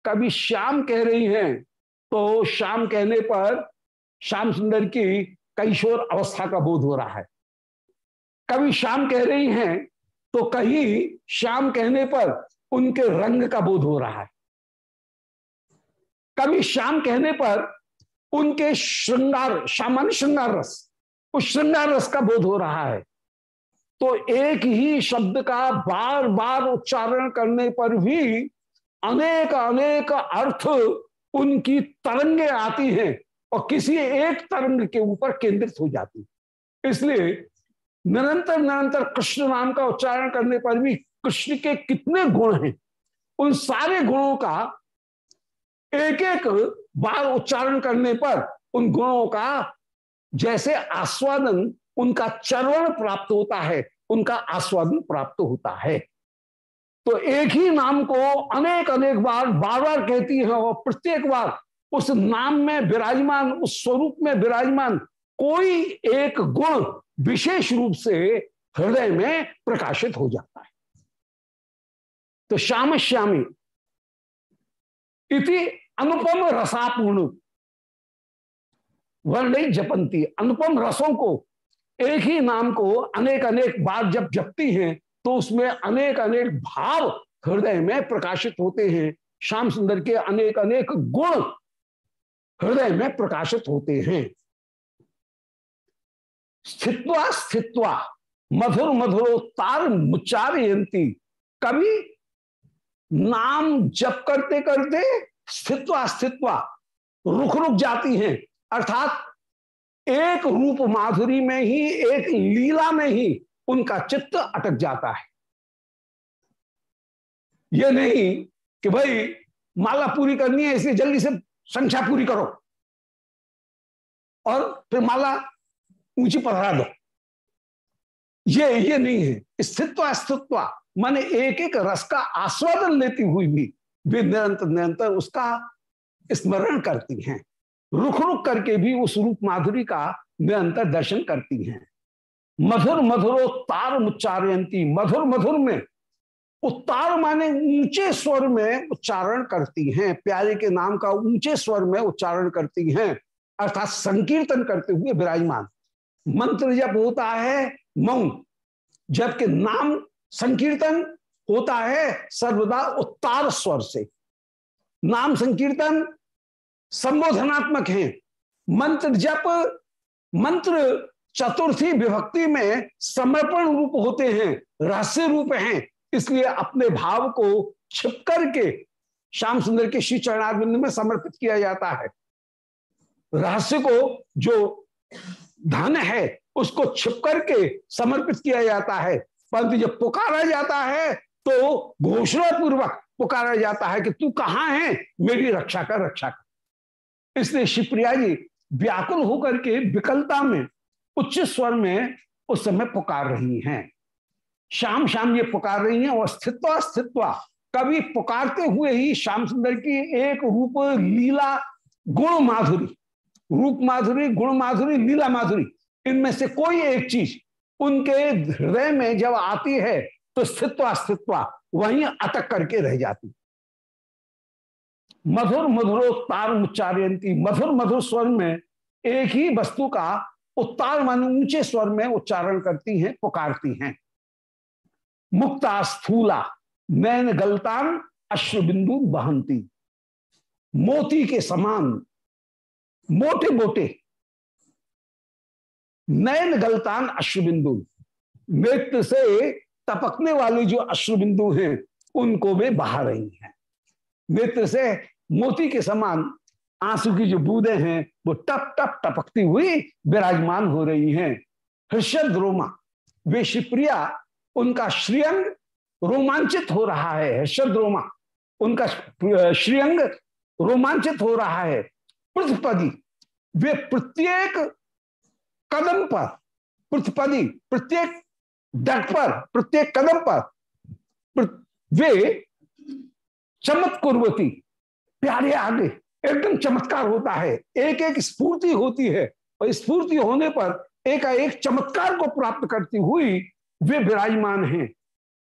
कभी श्याम कह रही हैं तो श्याम कहने पर श्याम सुंदर की कैशोर अवस्था का बोध हो रहा है। कभी श्याम कह रही हैं तो कहीं श्याम कहने पर उनके रंग का बोध हो रहा है। कभी श्याम कहने पर उनके श्रृंगार, सामान्य श्रृंगार रस, उस श्रृंगार रस का बोध हो रहा है। तो एक ही शब्द का बार बार उच्चारण करने पर भी अनेक अनेक अर्थ उनकी तरंगे आती हैं और किसी एक तरंग के ऊपर केंद्रित हो जाती है। इसलिए निरंतर निरंतर कृष्ण नाम का उच्चारण करने पर भी कृष्ण के कितने गुण हैं, उन सारे गुणों का एक एक बार उच्चारण करने पर उन गुणों का जैसे आस्वादन उनका चरण प्राप्त होता है, उनका आस्वादन प्राप्त होता है। तो एक ही नाम को अनेक अनेक बार बार बार कहती है और प्रत्येक बार उस नाम में विराजमान, उस स्वरूप में विराजमान कोई एक गुण विशेष रूप से हृदय में प्रकाशित हो जाता है। तो श्याम श्यामी इति अनुपम रसापूर्ण। वर्ण जपंती। अनुपम रसों को एक ही नाम को अनेक अनेक बार जब जपती हैं तो उसमें अनेक अनेक भाव हृदय में प्रकाशित होते हैं। श्याम सुंदर के अनेक अनेक गुण हृदय में प्रकाशित होते हैं। स्थित्वा स्थित्वा, मधुर मधुरोत्तार मुच्चारयंती कभी नाम जप करते करते स्थित्वा स्थित्वा रुक रुक जाती हैं। अर्थात एक रूप माधुरी में ही, एक लीला में ही उनका चित्त अटक जाता है। यह नहीं कि भाई माला पूरी करनी है, इसलिए जल्दी से संख्या पूरी करो और फिर माला ऊँची पधरा दो। ये ये नहीं है। स्थित्व, अस्तित्व, माने एक एक रस का आस्वादन लेती हुई भी वे निरंतर निरंतर उसका स्मरण करती हैं। रुक रुक करके भी उस रूप माधुरी का निरंतर दर्शन करती हैं। मधुर मधुरोत्तार उच्चारयंती, मधुर मधुर में। उत्तार माने ऊँचे स्वर में उच्चारण करती हैं, प्यारे के नाम का ऊँचे स्वर में उच्चारण करती हैं, अर्थात संकीर्तन करते हुए विराजमान। मंत्र जब होता है, मऊ, जबकि नाम संकीर्तन होता है सर्वदा उत्तार स्वर से। नाम संकीर्तन संबोधनात्मक है। मंत्र जप, मंत्र चतुर्थी विभक्ति में समर्पण रूप होते हैं, रहस्य रूप हैं। इसलिए अपने भाव को छिप करके श्याम सुंदर के श्री चरणारविंद में समर्पित किया जाता है। रहस्य को जो धन है, उसको छिप करके समर्पित किया जाता है। परंतु जब पुकारा जाता है तो घोषणा पूर्वक पुकारा जाता है कि तू कहाँ है? मेरी रक्षा कर रक्षा कर। इसलिए शिवप्रिया जी व्याकुल होकर के विकलता में उच्च स्वर में उस समय पुकार रही हैं। शाम शाम ये पुकार रही हैं और स्थित्व स्थित्व कभी पुकारते हुए ही श्याम सुंदर की एक रूप लीला गुण माधुरी, रूप माधुरी, गुण माधुरी, लीला माधुरी, इनमें से कोई एक चीज़ उनके हृदय में जब आती है तो स्थित्व, अस्तित्व, वहीं अटक करके रह जाती। मधुर मधुरोत्तार उच्चारयंती, मधुर मधुर स्वर में एक ही वस्तु का उत्तार मान, ऊँचे स्वर में उच्चारण करती हैं, पुकारती हैं। मुक्ता स्थूला, नैन गलतान अश्वबिंदु बहंती। मोती के समान, मोटे मोटे नयन गलतान अश्वबिंदु नेत्र से टपकने वाले जो अश्वबिंदु हैं, उनको वे बहा रही हैं। नेत्र से मोती के समान आँसू की जो बूंदे हैं, वो टप टप, टपकती हुई विराजमान हो रही हैं। हर्षद रोमा, वे शिवप्रिया, उनका श्रीअंग रोमांचित हो रहा है। हर्षद रोमा, उनका श्रीअंग रोमांचित हो रहा है। पृथ्वी वे प्रत्येक कदम पर पृथ्वी प्रत्येक डट पर, प्रत्येक कदम पर वे चमत्कुर्वती, प्यारे आगे एकदम चमत्कार होता है। एक एक स्फूर्ति होती है और स्फूर्ति होने पर एक एक चमत्कार को प्राप्त करती हुई वे विराजमान हैं।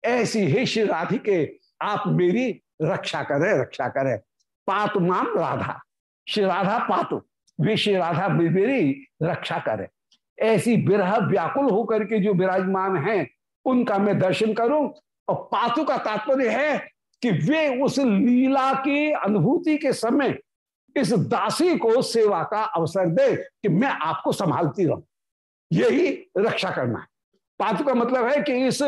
ऐसी हे श्री राधिके, आप मेरी रक्षा करें रक्षा करें। पातु नाम राधा। श्री राधा पातु, वे श्री राधा मेरी रक्षा करें। ऐसी विरह व्याकुल होकर के जो विराजमान हैं, उनका मैं दर्शन करूँ और पातु का तात्पर्य है कि वे उस लीला की अनुभूति के समय इस दासी को सेवा का अवसर दे कि मैं आपको संभालती रहूँ। यही रक्षा करना है। पातु का मतलब है कि इस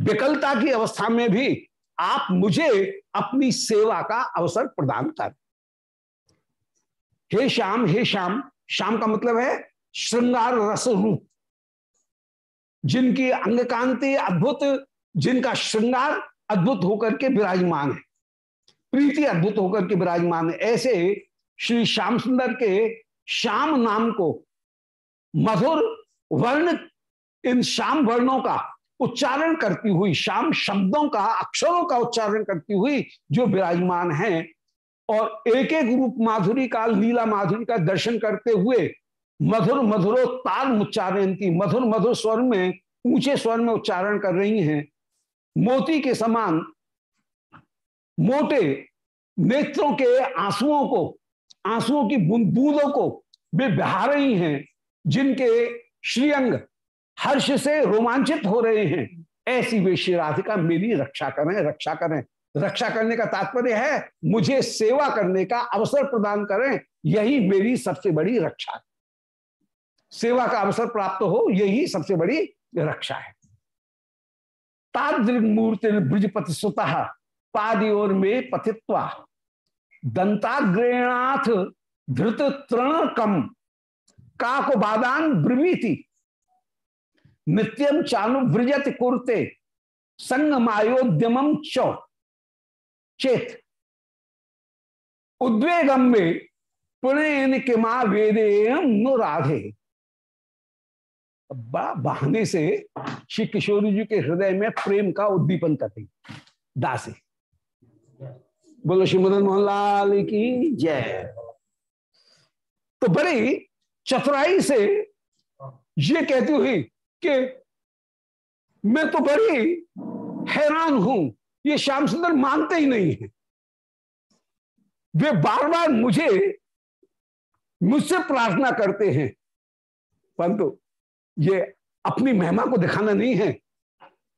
विकलता की अवस्था में भी आप मुझे अपनी सेवा का अवसर प्रदान कर। हे श्याम हे श्याम श्याम का मतलब है श्रृंगार रस रूप। जिनकी अंग कांति अद्भुत, जिनका श्रृंगार अद्भुत होकर के विराजमान है। प्रीति अद्भुत होकर के विराजमान है। ऐसे श्री श्याम सुंदर के श्याम नाम को मधुर वर्ण, इन श्याम वर्णों का उच्चारण करती हुई, श्याम शब्दों का, अक्षरों का उच्चारण करती हुई जो विराजमान है, और एक एक रूप माधुरी का लीला माधुरी का दर्शन करते हुए मधुर मधुरो ताल उच्चारणती मधुर मधुर स्वर में, ऊँचे स्वर में उच्चारण कर रही हैं। मोती के समान मोटे नेत्रों के आंसुओं को, आंसुओं की बूंदों को वे बहा रही हैं, जिनके श्रीअंग हर्ष से रोमांचित हो रहे हैं। ऐसी वे श्री राधिका मेरी रक्षा करें रक्षा करें। रक्षा करने का तात्पर्य है, मुझे सेवा करने का अवसर प्रदान करें, यही मेरी सबसे बड़ी रक्षा है। सेवा का अवसर प्राप्त हो, यही सबसे बड़ी रक्षा है। ताद्रिक मूर्ति ब्रजपति सुतः पादियोर में पथित्वा दंताग्रेणाथ धृत तृण कम। काक बादान ब्रवीति। नित्यम चालु व्रजत कुरते। संग मायोद्यम चौ। चेत। उद्वेगम में पुणे के माँ वेदे राधे। बहाने से श्री किशोरी जी के हृदय में प्रेम का उद्दीपन करती दासी। बोलो श्री मदन मोहन लाल की जय। तो बड़ी चतुराई से ये कहती हुई कि मैं तो बड़ी हैरान हूँ, ये श्याम सुंदर मानते ही नहीं है। वे बार बार मुझे, मुझसे प्रार्थना करते हैं, परंतु ये अपनी महिमा को दिखाना नहीं है।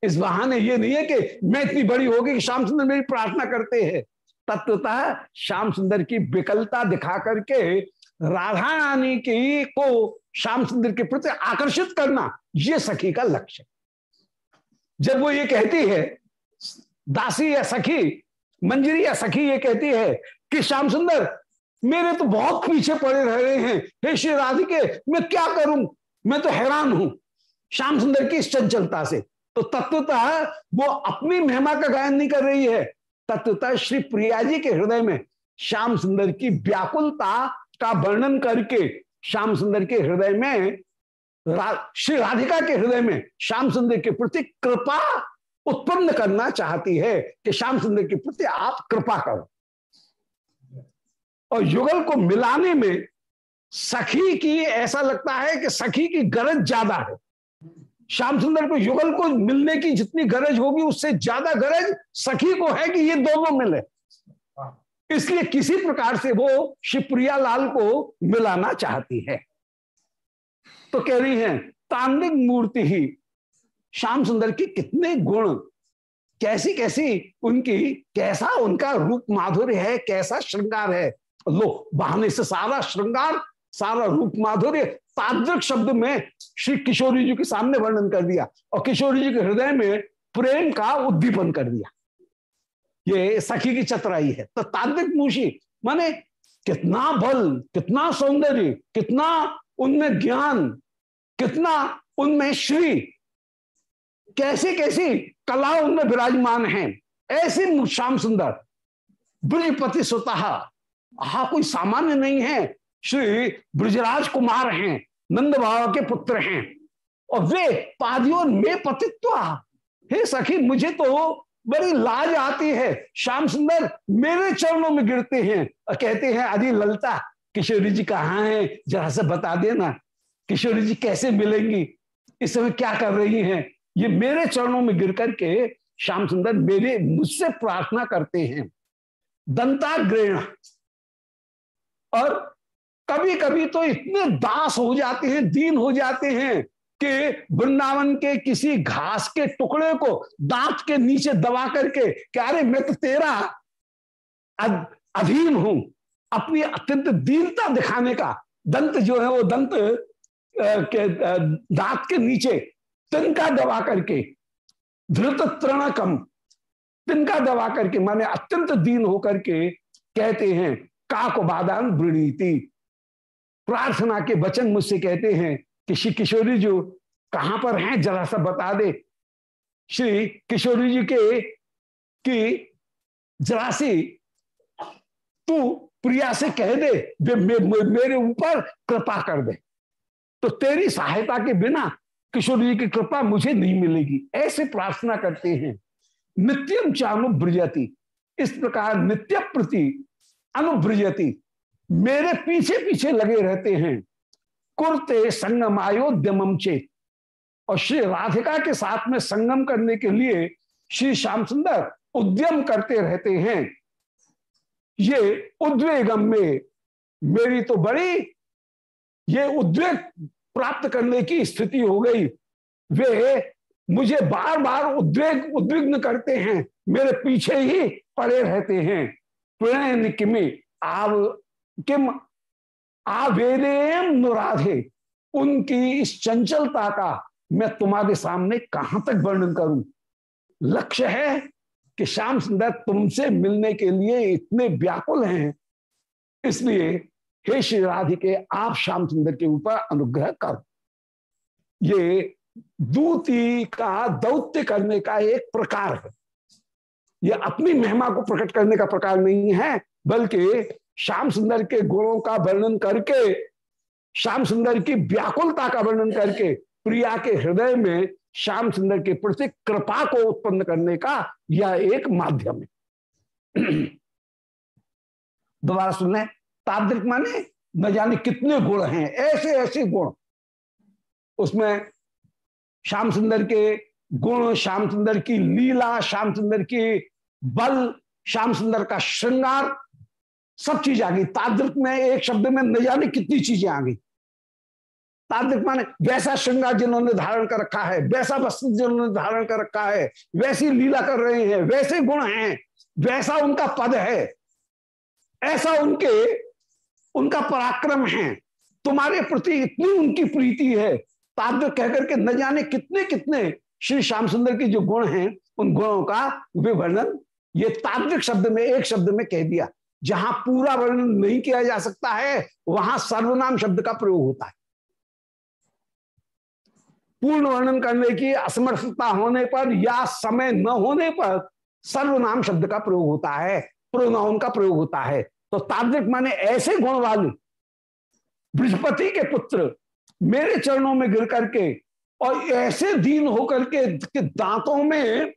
इस बहाने ये नहीं है कि मैं इतनी बड़ी होगी कि श्याम सुंदर मेरी प्रार्थना करते हैं। तत्वतः श्याम सुंदर की विकलता दिखा करके राधा रानी की को श्याम सुंदर के प्रति आकर्षित करना ये सखी का लक्ष्य जब वो ये कहती है, दासी या सखी, मंजरी या सखी ये कहती है कि श्याम सुंदर, मेरे तो बहुत पीछे पड़े रह रहे हैं। हे श्री राधिके, मैं क्या करूँ? मैं तो हैरान हूँ श्याम सुंदर की इस चंचलता से। तो तत्वतः वो अपनी महिमा का गायन नहीं कर रही है। तत्वतः श्री प्रिया जी के हृदय में श्याम सुंदर की व्याकुलता का वर्णन करके श्याम सुंदर के हृदय में रा, श्री राधिका के हृदय में श्याम सुंदर के प्रति कृपा उत्पन्न करना चाहती है कि श्याम सुंदर के प्रति आप कृपा करो। और युगल को मिलाने में सखी की ऐसा लगता है कि सखी की गरज ज़्यादा है। श्याम सुंदर को युगल को मिलने की जितनी गरज होगी, उससे ज़्यादा गरज सखी को है कि ये दोनों मिले। इसलिए किसी प्रकार से वो शिवप्रिया लाल को मिलाना चाहती है। तो कह रही है तांडिक मूर्ति ही श्याम सुंदर की कितने गुण कैसी कैसी उनकी, कैसा उनका रूप माधुर्य है, कैसा श्रृंगार है। लो, बहाने से सारा श्रृंगार, सारा रूप माधुर्य ताद्रिक शब्द में श्री किशोरी जी के सामने वर्णन कर दिया और किशोरी जी के हृदय में प्रेम का उद्दीपन कर दिया। ये सखी की चतराई है। तो तात्विक मुशी, माने कितना बल, कितना सौंदर्य, कितना उनमें ज्ञान, कितना उनमें श्री कैसी कैसी कला उनमें विराजमान है। ऐसे श्याम सुंदर ब्रजपति सुता हा कोई सामान्य नहीं है। श्री ब्रजराज कुमार हैं, नंद बाबा के पुत्र हैं, और वे पादियों में पतित्व हे सखी, मुझे तो बड़ी लाज आती है। श्याम सुंदर मेरे चरणों में गिरते हैं और कहते हैं अरे ललता, किशोरी जी कहाँ है? जरा से बता देना, किशोरी जी कैसे मिलेंगी? इस समय क्या कर रही हैं? ये मेरे चरणों में गिर करके श्याम सुंदर मेरे, मुझसे प्रार्थना करते हैं। दंता दंताग्रेण। और कभी कभी तो इतने दास हो जाते हैं, दीन हो जाते हैं कि वृंदावन के किसी घास के टुकड़े को दांत के नीचे दबा करके क्या अरे मैं तो तेरा अधीन हूँ। अपनी अत्यंत दीनता दिखाने का दंत जो है वो दंत के दांत के नीचे तिनका दबा करके धृत तृणकम तिनका दबा करके, माने अत्यंत दीन होकर के कहते हैं, काक बादान वृणीति। प्रार्थना के वचन मुझसे कहते हैं कि श्री किशोरी जी कहाँ पर हैं? जरा सा बता दे। श्री किशोरी जी के कि जरा सी तू प्रिया से कह दे वे मे, मे, मेरे ऊपर कृपा कर दे। तो तेरी सहायता के बिना किशोर जी की कृपा मुझे नहीं मिलेगी। ऐसे प्रार्थना करते हैं। नित्यम चानुब्रजति इस प्रकार नित्य प्रति अनुब्रजति। मेरे पीछे पीछे लगे रहते हैं। कुरते संगम आयोद्यम चेत और श्री राधिका के साथ में संगम करने के लिए श्री श्याम सुंदर उद्यम करते रहते हैं। ये उद्वेगम में मेरी तो बड़ी, ये उद्वेग प्राप्त करने की स्थिति हो गई। वे मुझे बार बार उद्वेग, उद्विग्न करते हैं। मेरे पीछे ही पड़े रहते हैं। प्रणय निकमी आव किम आवेदेम नुराधे उनकी इस चंचलता का मैं तुम्हारे सामने कहाँ तक वर्णन करूँ? लक्ष्य है कि श्याम सुंदर तुमसे मिलने के लिए इतने व्याकुल हैं। इसलिए हे श्री राधिके, आप श्याम सुंदर के ऊपर अनुग्रह करो। ये दूती का दौत्य करने का एक प्रकार है। यह अपनी महिमा को प्रकट करने का प्रकार नहीं है, बल्कि श्याम सुंदर के गुणों का वर्णन करके, श्याम सुंदर की व्याकुलता का वर्णन करके, प्रिया के हृदय में श्याम सुंदर के प्रति कृपा को उत्पन्न करने का यह एक माध्यम है। दोबारा सुनने ताद्रिक माने, न जाने कितने गुण हैं ऐसे ऐसे गुण। उसमें श्याम सुंदर के गुण, श्याम सुंदर की लीला, श्याम सुंदर की बल, श्याम सुंदर का श्रृंगार सब चीज़ आ गई। ताद्रिक में एक शब्द में न जाने कितनी चीज़ें आ गई। तात्विक माने वैसा श्रृंगार जिन्होंने धारण कर रखा है, वैसा वस्त्र जिन्होंने धारण कर रखा है, वैसी लीला कर रहे हैं, वैसे गुण हैं, वैसा उनका पद है। ऐसा उनके, उनका पराक्रम है। तुम्हारे प्रति इतनी उनकी प्रीति है। तात्विक कहकर के न जाने कितने कितने श्री श्याम सुंदर के जो गुण हैं, उन गुणों का विवर्णन ये तात्विक शब्द में, एक शब्द में कह दिया। जहाँ पूरा वर्णन नहीं किया जा सकता है, वहाँ सर्वनाम शब्द का प्रयोग होता है। पूर्ण वर्णन करने की असमर्थता होने पर या समय न होने पर सर्वनाम शब्द का प्रयोग होता है, प्रोनाउन का प्रयोग होता है। तो ताद्रिक माने ऐसे गुण वाले बृहस्पति के पुत्र मेरे चरणों में गिर करके और ऐसे दीन होकर के दांतों में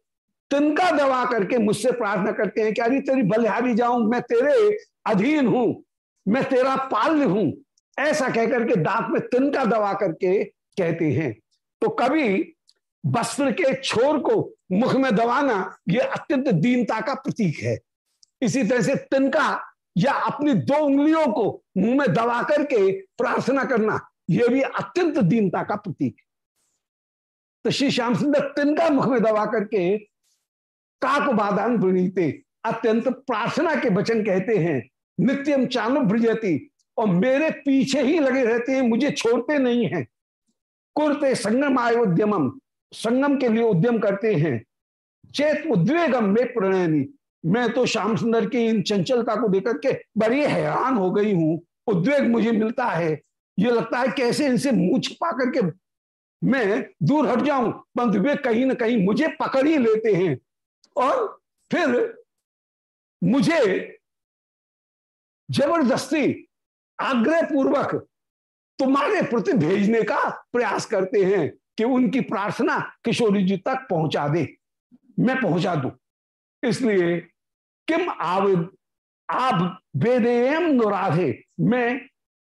तिनका दबा करके मुझसे प्रार्थना करते हैं कि अरे तेरी बलिहारी जाऊँ, मैं तेरे अधीन हूँ, मैं तेरा पाल्य हूँ। ऐसा कहकर के दांत में तिनका दबा करके कहते हैं। तो कभी वस्त्र के छोर को मुख में दबाना यह अत्यंत दीनता का प्रतीक है। इसी तरह से तिनका या अपनी दो उंगलियों को मुँह में दबा करके प्रार्थना करना यह भी अत्यंत दीनता का प्रतीक। तो श्री श्याम सुंदर तिनका मुख में दबा करके काक बादान वृणीते अत्यंत प्रार्थना के वचन कहते हैं नित्यम चानु ब्रजती, और मेरे पीछे ही लगे रहते हैं, मुझे छोड़ते नहीं हैं। कुरते संगम आयोद्यम संगम के लिए उद्यम करते हैं। चेत उद्वेगम में प्रणयनी। मैं तो श्याम सुंदर की इन चंचलता को देकर के बड़ी हैरान हो गई हूँ। उद्वेग मुझे मिलता है। ये लगता है कैसे इनसे मुँह छिपा करके मैं दूर हट जाऊँ, परंतु वे कहीं ना कहीं मुझे पकड़ ही लेते हैं। और फिर मुझे ज़बरदस्ती आग्रह पूर्वक तुम्हारे प्रति भेजने का प्रयास करते हैं कि उनकी प्रार्थना किशोरी जी तक पहुँचा दे। मैं पहुँचा दू। इसलिए किम आव आप वेदेयम नुराधे मैं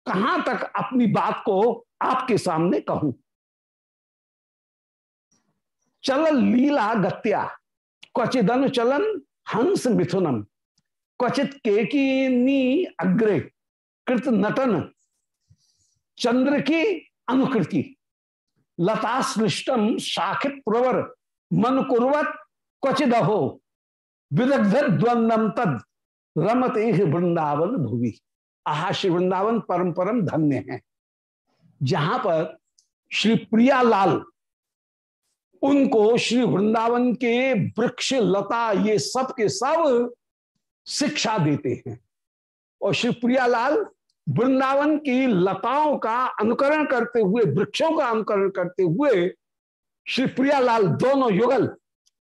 कहाँ तक अपनी बात को आपके सामने कहूँ? चल लीला गत्या। क्वचिदन चलन, हंस मिथुनम। क्वचित केकी अग्रे, कृत नटन। चंद्र की अनुकृति। लता सृष्टम शाखित प्रवर, मन कुर्वत क्वचिद हो विदग्ध द्वंदम तद, रमत वृंदावन भूवि। आहा, श्री वृंदावन परम परम धन्य है। जहाँ पर श्री प्रियालाल उनको श्री वृंदावन के वृक्ष, लता, ये सब के सब शिक्षा देते हैं। और श्री प्रियालाल वृंदावन की लताओं का अनुकरण करते हुए, वृक्षों का अनुकरण करते हुए, श्री प्रियालाल दोनों युगल,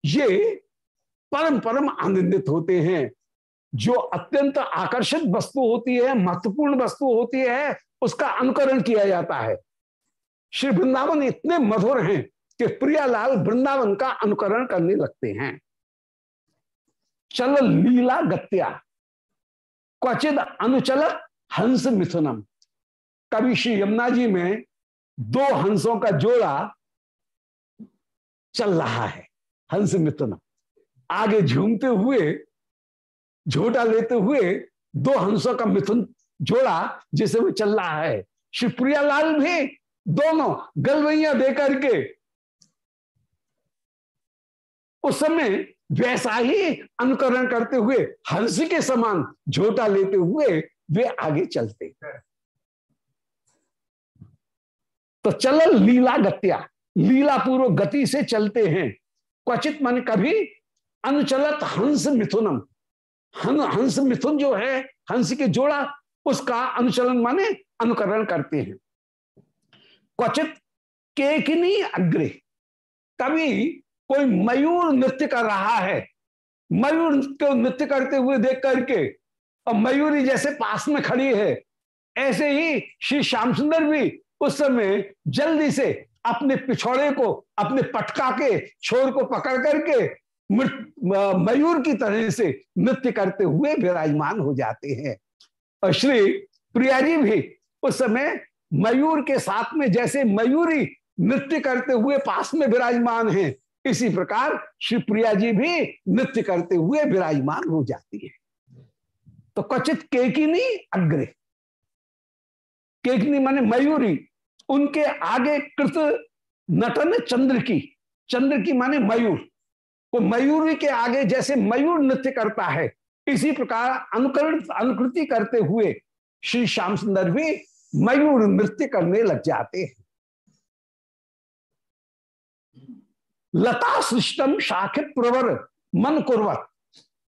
ये परम परम आनंदित होते हैं। जो अत्यंत आकर्षित वस्तु होती है, महत्वपूर्ण वस्तु होती है, उसका अनुकरण किया जाता है। श्री वृंदावन इतने मधुर हैं कि प्रियालाल वृंदावन का अनुकरण करने लगते हैं। चल लीला गत्या क्वचित अनुचलत हंस मिथुनम। कभी श्री यमुना जी में दो हंसों का जोड़ा चल रहा है, हंस मिथुनम। आगे झूमते हुए, झोटा लेते हुए दो हंसों का मिथुन जोड़ा जिसे वो चल रहा है। शिवप्रियालाल भी दोनों गलवैया देकर करके उस समय वैसा ही अनुकरण करते हुए, हंस के समान झोटा लेते हुए वे आगे चलते। तो चल लीला गत्या, लीला पूर्व गति से चलते हैं। क्वचित मन कभी अनुचलत हंस मिथुनम। हंस मिथुन जो है, हंस के जोड़ा, उसका अनुचलन माने अनुकरण करते हैं। क्वचित केकिनी अग्रे कभी कोई मयूर नृत्य कर रहा है। मयूर को नृत्य करते हुए देख करके और मयूरी जैसे पास में खड़ी है। ऐसे ही श्री श्याम सुंदर भी उस समय जल्दी से अपने पिछौड़े को, अपने पटका के, छोर को पकड़ करके मयूर की तरह से नृत्य करते हुए विराजमान हो जाते हैं। और श्री प्रिया जी भी उस समय मयूर के साथ में जैसे मयूरी नृत्य करते हुए पास में विराजमान हैं इसी प्रकार श्री प्रिया जी भी नृत्य करते हुए विराजमान हो जाती है। तो क्वचित केकिनी अग्रे। केकिनी माने मयूरी। उनके आगे कृत नटन चंद्र की चंद्र की माने मयूर। तो मयूरी के आगे जैसे मयूर नृत्य करता है, इसी प्रकार अनुकरण, अनुकृति करते हुए श्री श्याम सुंदर भी मयूर नृत्य करने लग जाते हैं। लता सृष्टम शाखित प्रवर, मन कुर्वत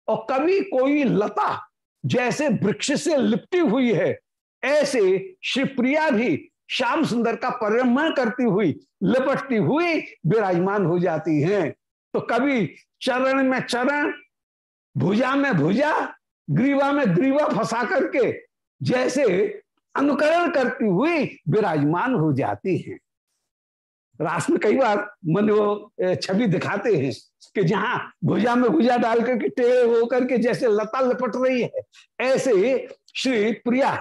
और कभी कोई लता जैसे वृक्ष से लिपटी हुई है, ऐसे शिवप्रिया भी श्याम सुंदर का परिरमण करती हुई, लिपटती हुई विराजमान हो जाती हैं। तो कभी चरण में चरण, भुजा में भुजा, ग्रीवा में ग्रीवा फंसा करके जैसे अनुकरण करती हुई विराजमान हो जाती हैं। रास में कई बार मन वो छवि दिखाते हैं कि जहाँ भुजा में भुजा डाल करके टेढ़े होकर के जैसे लता लपट रही है, ऐसे श्री प्रिया,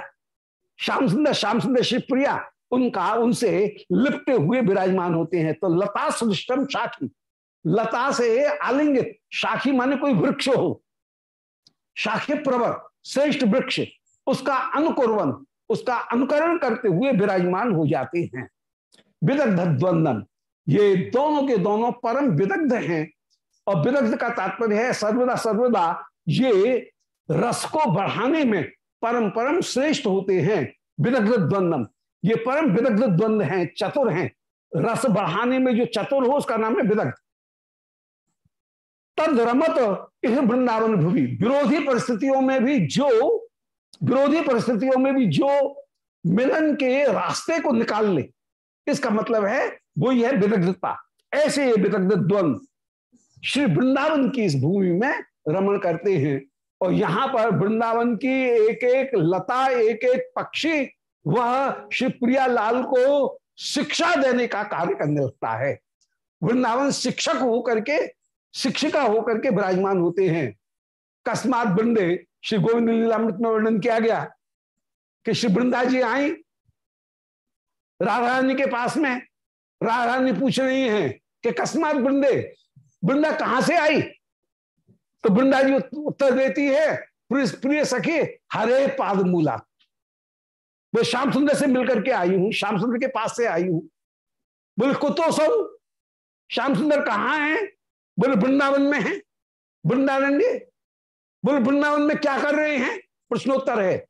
श्याम सुंदर श्याम सुंदर श्री प्रिया, उनका, उनसे लिपटे हुए विराजमान होते हैं। तो लता सुष्टम शाखी, लता से आलिंगित, शाखी माने कोई वृक्ष हो। शाखी प्रवर, श्रेष्ठ वृक्ष, उसका अनुकूर्वन, उसका अनुकरण करते हुए विराजमान हो जाते हैं। विदग्ध द्वंदन ये दोनों के दोनों परम विदग्ध हैं। और विदग्ध का तात्पर्य है, सर्वदा सर्वदा ये रस को बढ़ाने में परम परम श्रेष्ठ होते हैं विदग्ध द्वंदम ये परम विदग्ध द्वंद हैं, चतुर हैं। रस बढ़ाने में जो चतुर हो, उसका नाम है विदग्ध। तद रमत इस वृंदावन भूमि विरोधी परिस्थितियों में भी जो, विरोधी परिस्थितियों में भी जो मिलन के रास्ते को निकाल ले इसका मतलब है, वो यह विदग्धता ऐसे ये विदग्ध द्वंद श्री वृंदावन की इस भूमि में रमण करते हैं। और यहाँ पर वृंदावन की एक एक लता एक एक पक्षी, वह श्री प्रिया लाल को शिक्षा देने का कार्य करने लगता है। वृंदावन शिक्षक होकर के, शिक्षिका होकर के विराजमान होते हैं। कस्मात वृंदे श्री गोविंद लीलामृत में वर्णन किया गया कि श्री वृंदा जी आई राधा रानी के पास में। राधा रानी पूछ रही हैं कि कस्मात वृंदे, वृंदा कहाँ से आई? तो वृंदा जी उत्तर देती है, प्रिय सखी, हरे पाद मूला वो श्याम सुंदर से मिलकर के आई हूँ, श्याम सुंदर के पास से आई हूँ। बोले, कुतो सौ श्याम सुंदर कहाँ है? बोले, वृंदावन में है। वृंदावन बोले, वृंदावन में क्या कर रहे हैं? प्रश्नोत्तर है।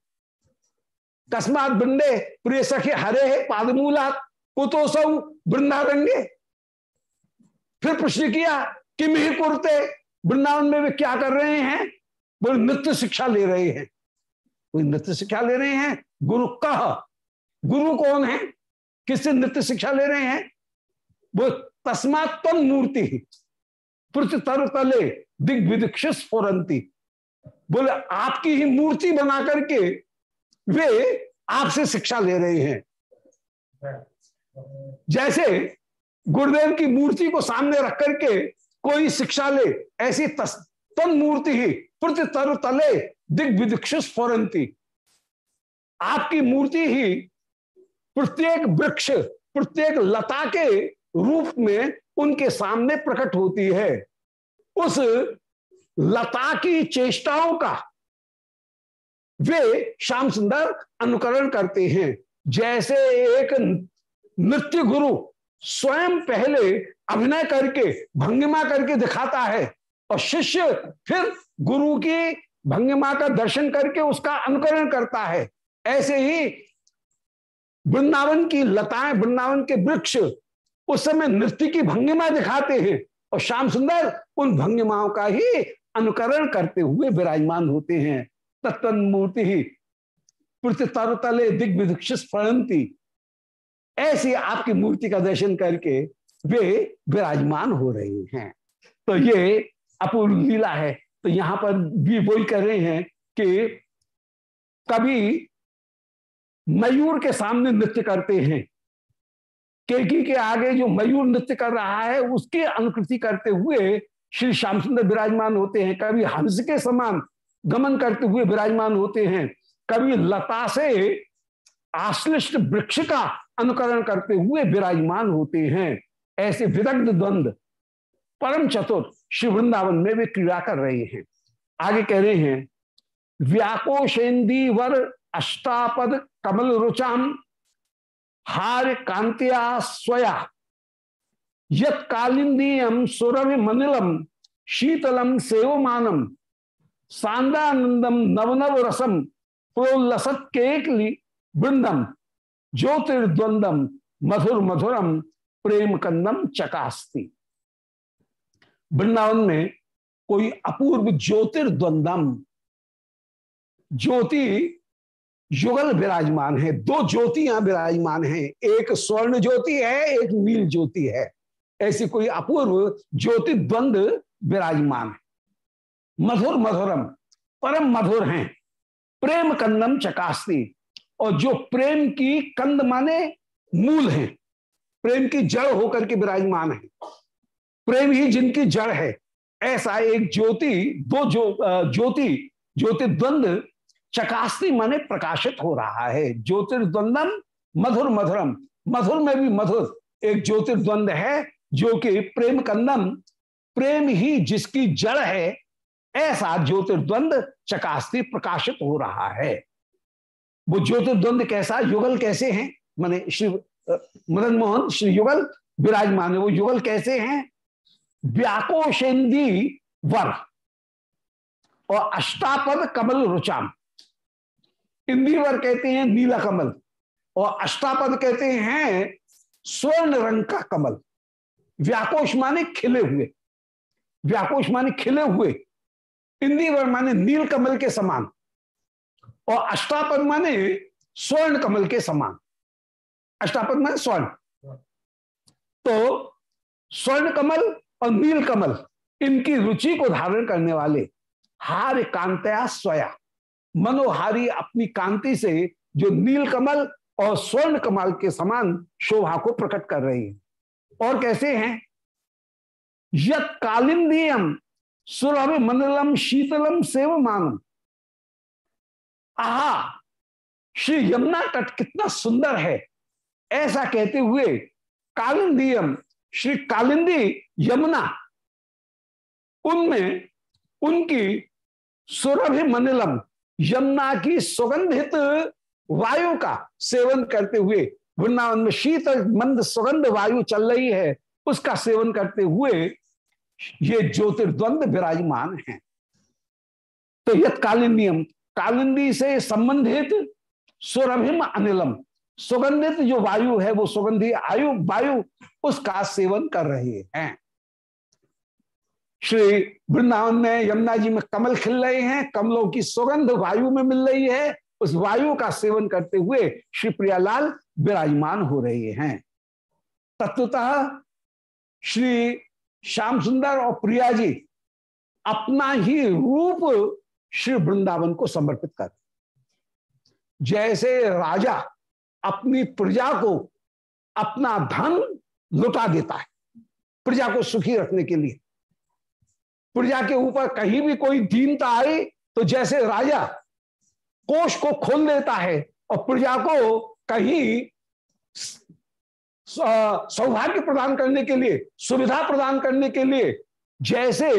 कस्मात वृंदे प्रिय सखी, हरे है पादमूला कुतो सौ वृंदावन फिर प्रश्न किया कि मिह कुरते? वृंदावन में वे क्या कर रहे हैं? बोले नृत्य शिक्षा ले रहे हैं। कोई नृत्य शिक्षा ले रहे हैं। गुरु कह, गुरु कौन है? किससे नृत्य शिक्षा ले रहे हैं? वो तस्मात्म मूर्ति तर तले दिग्विदिक्षित स्फुरंती बोले, आपकी ही मूर्ति बना करके वे आपसे शिक्षा ले रहे हैं। जैसे गुरुदेव की मूर्ति को सामने रख करके कोई शिक्षा ले ऐसी तन मूर्ति ही प्रति तर तले दिग्विदिक्षित स्फुरंती आपकी मूर्ति ही प्रत्येक वृक्ष, प्रत्येक लता के रूप में उनके सामने प्रकट होती है। उस लता की चेष्टाओं का वे श्याम सुंदर अनुकरण करते हैं। जैसे एक नृत्य गुरु स्वयं पहले अभिनय करके, भंगिमा करके दिखाता है और शिष्य फिर गुरु की भंगिमा का दर्शन करके उसका अनुकरण करता है। ऐसे ही वृंदावन की लताएँ, वृंदावन के वृक्ष उस समय नृत्य की भंगिमा दिखाते हैं और श्याम सुंदर उन भंगिमाओं का ही अनुकरण करते हुए विराजमान होते हैं। तत्व मूर्ति ही। तरतले दिग्विदीक्षित फणंती ऐसी आपकी मूर्ति का दर्शन करके वे विराजमान हो रहे हैं। तो ये अपूर्व लीला है। तो यहाँ पर भी वही कर रहे हैं कि कभी मयूर के सामने नृत्य करते हैं। केकी के आगे जो मयूर नृत्य कर रहा है, उसकी अनुकृति करते हुए श्री श्याम सुंदर विराजमान होते हैं। कभी हंस के समान गमन करते हुए विराजमान होते हैं। कभी लता से आश्लिष्ट वृक्ष का अनुकरण करते हुए विराजमान होते हैं। ऐसे विदग्ध द्वंद परम चतुर श्री वृंदावन में वे क्रीड़ा कर रहे हैं। आगे कह रहे हैं व्याकोशेन्दी वर अष्टापद कमल रुचाम हार कांतिया स्वया। यत कालिंदीयम सुरभि मनिलम शीतलम सेवमानम सांदानंदम नवनव रसम प्रोल्लसत केकली वृंदम ज्योतिर्द्वंदम मधुर मधुरम प्रेम कंदम चकास्ती। वृंदावन में कोई अपूर्व ज्योतिर्द्वंदम, ज्योति युगल विराजमान है, दो ज्योतियाँ विराजमान हैं, एक स्वर्ण ज्योति है, एक नील ज्योति है, ऐसी कोई अपूर्व ज्योति द्वंद विराजमान है। मधुर मधुरम, परम मधुर हैं। प्रेम कंदम चकास्ती, और जो प्रेम की कंद माने मूल है। प्रेम की जड़ होकर के विराजमान है। प्रेम ही जिनकी जड़ है। ऐसा एक ज्योति, दो जो ज्योति, ज्योतिर्द्वंद चकास्ती माने प्रकाशित हो रहा है। ज्योतिर्द्वंदम मधुर मधुरम, मधुर में भी मधुर एक ज्योतिर्द्वंद है, जो कि प्रेम कंदम, प्रेम ही जिसकी जड़ है ऐसा ज्योतिर्द्वंद चकास्ती प्रकाशित हो रहा है। वो ज्योतिर्द्वंद कैसा, युगल कैसे हैं? माने श्री मदन मोहन, श्री युगल, विराजमान है वो युगल कैसे हैं? व्याकोशेन्दी वर और अष्टापद कमल रुचाम। इंदिवर कहते हैं नीला कमल और अष्टापद कहते हैं स्वर्ण रंग का कमल। व्याकोश माने खिले हुए। व्याकोश माने खिले हुए। इंदिवर माने नील कमल के समान। और अष्टापद माने स्वर्ण कमल के समान। अष्टापद माने स्वर्ण। तो स्वर्ण कमल और नील कमल, इनकी रुचि को धारण करने वाले हार कांतया स्वया। मनोहारी अपनी कांति से जो नील कमल और स्वर्ण कमल के समान शोभा को प्रकट कर रही है। और कैसे हैं? यत कालिंदियम सुरभ मंडलम शीतलम सेव मानम आहा, श्री यमुना तट कितना सुंदर है। ऐसा कहते हुए कालिंदियम, श्री कालिंदी यमुना, उनमें उनकी सुरभ मंडलम यमुना की सुगंधित वायु का सेवन करते हुए, वृंदावन में शीत मंद सुगंध वायु चल रही है, उसका सेवन करते हुए ये ज्योतिर्द्वंद विराजमान है। तो कालिंदियम कालिंदी से संबंधित सुरभिम अनिलम, सुगंधित जो वायु है, वो सुगंधी आयु, वायु उसका सेवन कर रहे हैं। श्री वृंदावन में यमुना जी में कमल खिल रहे हैं, कमलों की सुगंध वायु में मिल रही है, उस वायु का सेवन करते हुए श्री प्रियालाल विराजमान हो रहे हैं। तत्वतः श्री श्याम सुंदर और प्रिया जी अपना ही रूप श्री वृंदावन को समर्पित कर जैसे राजा अपनी प्रजा को अपना धन लुटा देता है, प्रजा को सुखी रखने के लिए। प्रजा के ऊपर कहीं भी कोई दीनता आई तो जैसे राजा कोष को खोल देता है और प्रजा को कहीं सौभाग्य प्रदान करने के लिए, सुविधा प्रदान करने के लिए जैसे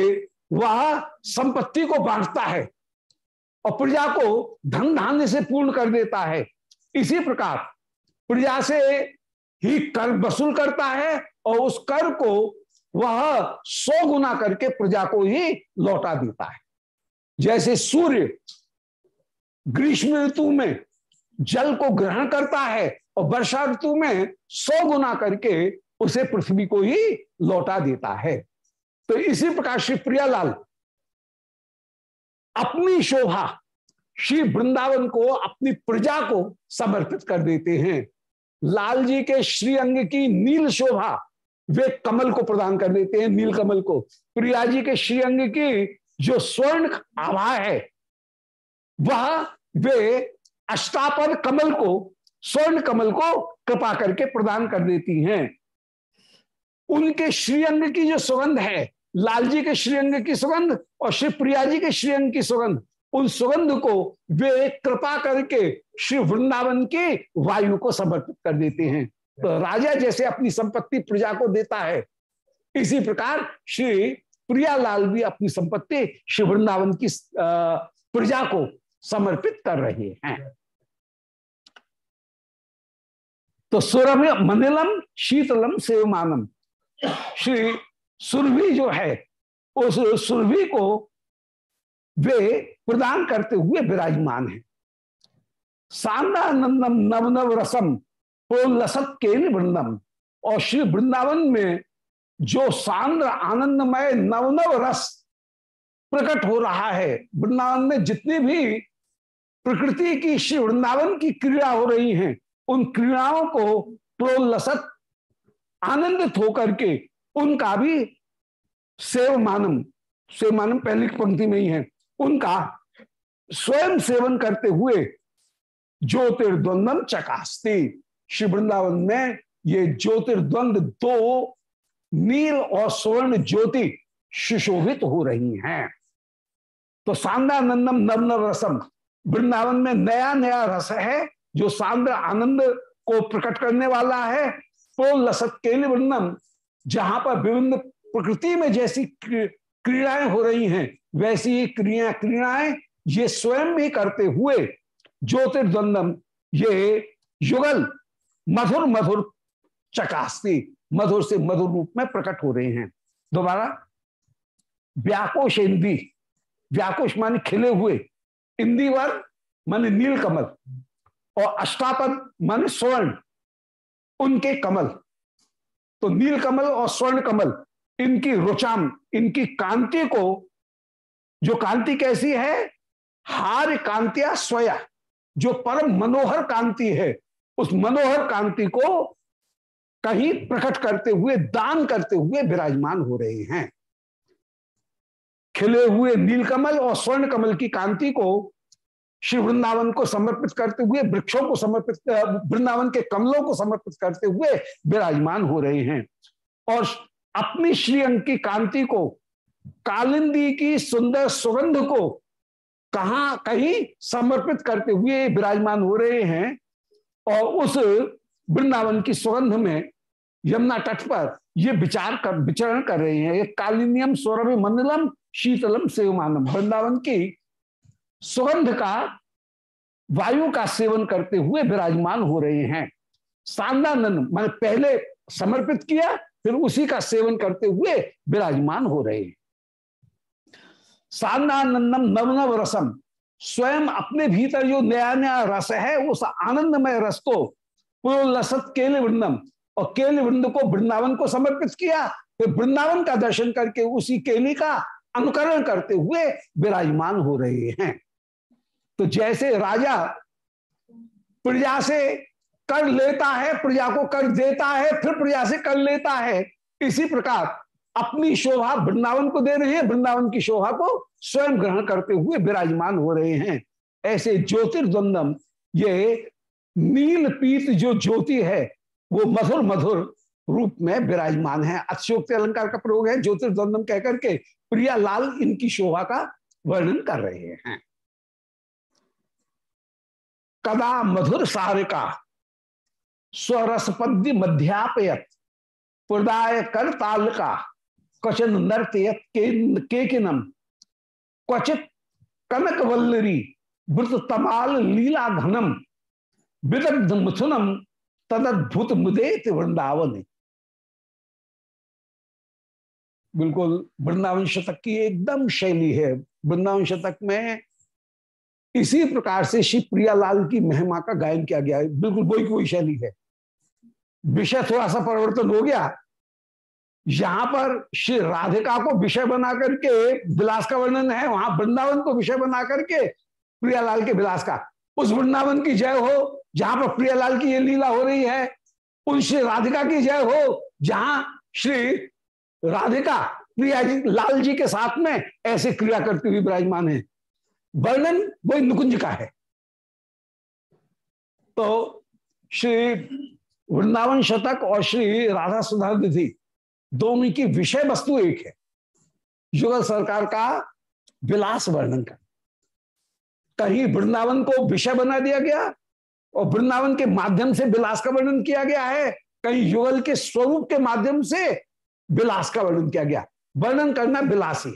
वह संपत्ति को बांटता है और प्रजा को धन धान्य से पूर्ण कर देता है। इसी प्रकार प्रजा से ही कर वसूल करता है और उस कर को वह सौ गुना करके प्रजा को ही लौटा देता है। जैसे सूर्य ग्रीष्म ऋतु में जल को ग्रहण करता है और वर्षा ऋतु में सौ गुना करके उसे पृथ्वी को ही लौटा देता है। तो इसी प्रकार श्री प्रियालाल अपनी शोभा श्री वृंदावन को, अपनी प्रजा को समर्पित कर देते हैं। लाल जी के श्रीअंग की नील शोभा वे कमल को प्रदान कर देते हैं, नील कमल को। प्रिया जी के श्रीअंग की जो स्वर्ण आभा है, वह वे अष्टापर कमल को स्वर्ण कमल को कृपा करके प्रदान कर देती हैं। उनके श्रीअंग की जो सुगंध है लाल जी के श्रीअंग की सुगंध और श्री प्रिया जी के श्रीअंग की सुगंध, उन सुगंध को वे कृपा करके श्री वृंदावन के वायु को समर्पित कर देते हैं। तो राजा जैसे अपनी संपत्ति प्रजा को देता है। इसी प्रकार श्री प्रियालाल भी अपनी संपत्ति श्री वृंदावन की प्रजा को समर्पित कर रहे हैं। तो सुरभि मनिलम, शीतलम, सेवमानम। श्री सुरभि जो है, उस सुरभि को वे प्रदान करते हुए विराजमान है। सांदानंदम नव नव रसम प्रोलसत के वृंदम। और श्री वृंदावन में जो सांद्र आनंदमय नव नव रस प्रकट हो रहा है, वृंदावन में जितनी भी प्रकृति की श्री वृंदावन की क्रिया हो रही हैं उन क्रीड़ाओं को प्रोलसत आनंदित होकर के उनका भी सेव मानम सेव मानम पहली पंक्ति में ही है, उनका स्वयं सेवन करते हुए ज्योतिर्द्वंदम चकास्ती। श्री वृंदावन में ये ज्योतिर्द्वंद दो नील और स्वर्ण ज्योति सुशोभित हो रही हैं। तो सांदानंदम नव रसम, वृंदावन में नया नया रस है जो सांद्र आनंद को प्रकट करने वाला है तो लसत केल वृंदम जहाँ पर विभिन्न प्रकृति में जैसी क्रीड़ाएँ हो रही हैं, वैसी ही क्रिया, क्रीड़ाएँ ये स्वयं भी करते हुए ज्योतिर्द्वंदम, ये युगल, मधुर मधुर चकास्ती, मधुर से मधुर रूप में प्रकट हो रहे हैं। दोबारा व्याकोश इंदी व्याकोश माने खिले हुए, इंदिवर माने नील कमल और अष्टापद माने स्वर्ण, उनके कमल। तो नील कमल और स्वर्ण कमल, इनकी रुचाम, इनकी कांति को, जो कांति कैसी है? हार कांतिया स्वया, जो परम मनोहर कांति है, उस मनोहर कांति को कहीं प्रकट करते हुए, दान करते हुए विराजमान हो रहे हैं। खिले हुए नीलकमल और स्वर्ण कमल की कांति को श्री वृंदावन को समर्पित करते हुए, वृक्षों को समर्पित वृंदावन के कमलों को समर्पित करते हुए विराजमान हो रहे हैं। और अपनी श्रीअंग की कांति को, कालिंदी की सुंदर सुगंध को कहा, कहीं समर्पित करते हुए विराजमान हो रहे हैं और उस वृंदावन की सुगंध में यमुना तट पर ये विचार कर, विचरण कर रहे हैं। कालिनियम, सौरभ, मंडलम, शीतलम, सेवमानम। वृंदावन की सुगंध का, वायु का सेवन करते हुए विराजमान हो रहे हैं। सांदानंद मैंने पहले समर्पित किया, फिर उसी का सेवन करते हुए विराजमान हो रहे हैं। सांदानंदम नवनव रसम, स्वयं अपने भीतर जो नया नया रस है, उस आनंदमय रस को पुरोलसत केल वृंदम और केल वृंद को वृंदावन को समर्पित किया, फिर वृंदावन का दर्शन करके उसी केली का अनुकरण करते हुए विराजमान हो रहे हैं। तो जैसे राजा प्रजा से कर लेता है, प्रजा को कर देता है, फिर प्रजा से कर लेता है, इसी प्रकार अपनी शोभा वृंदावन को दे रहे हैं, वृंदावन की शोभा को स्वयं ग्रहण करते हुए विराजमान हो रहे हैं। ऐसे ज्योतिर्द्वंदम, ये नील पीत जो ज्योति है, वो मधुर मधुर रूप में विराजमान है। अक्षोक्ति अलंकार का प्रयोग है, ज्योतिर्द्वंदम कहकर के प्रिया लाल इनकी शोभा का वर्णन कर रहे हैं। कदा मधुर सारिका स्वरसपद्य मध्यापयत, प्रदाय कर ताल का क्वचन नर्तयत के किनम, क्वचित कनक वल्लरी, वृत तमाल लीला घनम, विदग्ध मिथुनम, तदद्भुत मुदेत वृंदावन। बिल्कुल वृंदावन शतक की एकदम शैली है। वृंदावन शतक में इसी प्रकार से श्री प्रियालाल की महिमा का गायन किया गया है। बिल्कुल वही कोई शैली है। विषय थोड़ा सा परिवर्तन हो गया। यहाँ पर श्री राधिका को विषय बना करके विलास का वर्णन है। वहाँ वृंदावन को विषय बना करके प्रियालाल के विलास का। उस वृंदावन की जय हो, जहाँ पर प्रियालाल की ये लीला हो रही है। उन श्री राधिका की जय हो, जहाँ श्री राधिका प्रिया जी, लाल जी के साथ में ऐसे क्रिया करती हुई विराजमान है। वर्णन वही नुकुंज का है। तो श्री वृंदावन शतक और श्री राधा सुधार निधि दोनों की विषय वस्तु एक है। युगल सरकार का विलास वर्णन का। कहीं वृंदावन को विषय बना दिया गया और वृंदावन के माध्यम से विलास का वर्णन किया गया है, कहीं युगल के स्वरूप के माध्यम से विलास का वर्णन किया गया। वर्णन करना विलासी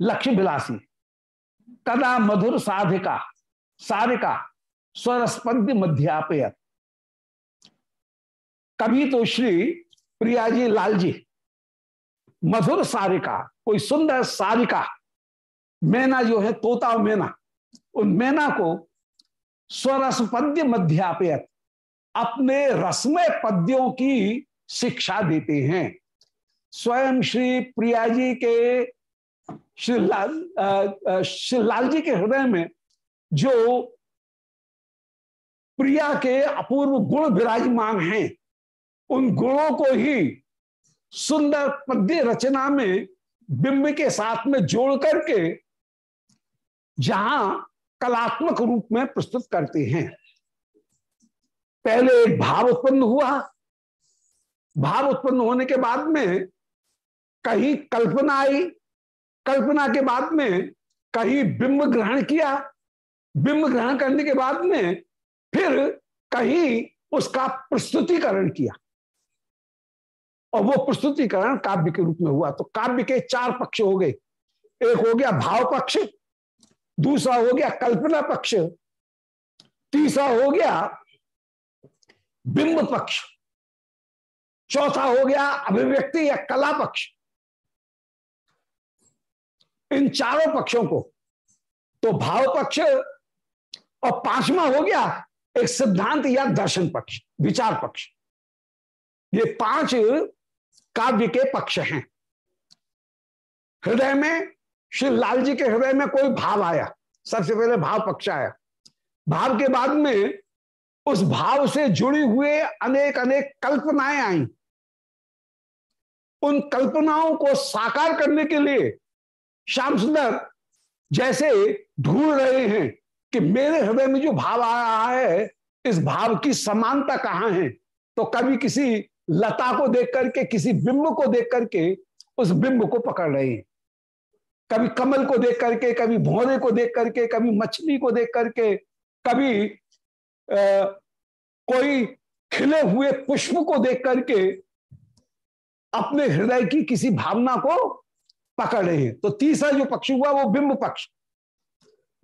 लक्ष्य विलासी कदा मधुर साधिका सारिका स्वरस्पंद मध्यापय कभी तो श्री प्रिया जी लाल जी मधुर सारिका कोई सुंदर सारिका मैना जो है, तोता मैना, उन मैना को स्वरस पद्य मध्यापयत, अपने रसमय पद्यों की शिक्षा देते हैं। स्वयं श्री प्रिया जी के श्री लाल श्री लाल जी के हृदय में जो प्रिया के अपूर्व गुण विराजमान हैं, उन गुणों को ही सुंदर पद्य रचना में बिंब के साथ में जोड़ करके जहाँ कलात्मक रूप में प्रस्तुत करते हैं। पहले एक भाव उत्पन्न हुआ। भाव उत्पन्न होने के बाद में कहीं कल्पना आई कल्पना के बाद में कहीं बिंब ग्रहण किया, बिंब ग्रहण करने के बाद में फिर कहीं उसका प्रस्तुतिकरण किया। और वो प्रस्तुतिकरण काव्य के रूप में हुआ। तो काव्य के चार पक्ष हो गए। एक हो गया भाव पक्ष, दूसरा हो गया कल्पना पक्ष, तीसरा हो गया बिंब पक्ष, चौथा हो गया अभिव्यक्ति या कला पक्ष। इन चारों पक्षों को। तो भाव पक्ष और पांचवा हो गया एक सिद्धांत या दर्शन पक्ष, विचार पक्ष। ये पाँच काव्य के पक्ष हैं। हृदय में, श्री लाल जी के हृदय में कोई भाव आया? सबसे पहले भाव पक्ष आया। भाव के बाद में उस भाव से जुड़ी हुए अनेक अनेक कल्पनाएँ आई। उन कल्पनाओं को साकार करने के लिए श्याम सुंदर जैसे ढूंढ रहे हैं कि मेरे हृदय में जो भाव आ रहा है इस भाव की समानता कहाँ है? तो कभी किसी लता को देख करके किसी बिंब को देख करके उस बिंब को पकड़ रहे हैं। कभी कमल को देख करके कभी भौरे को देख करके कभी मछली को देख करके कभी आ, कोई खिले हुए पुष्प को देख करके अपने हृदय की किसी भावना को पकड़ रहे हैं। तो तीसरा जो पक्ष हुआ, वो बिंब पक्ष।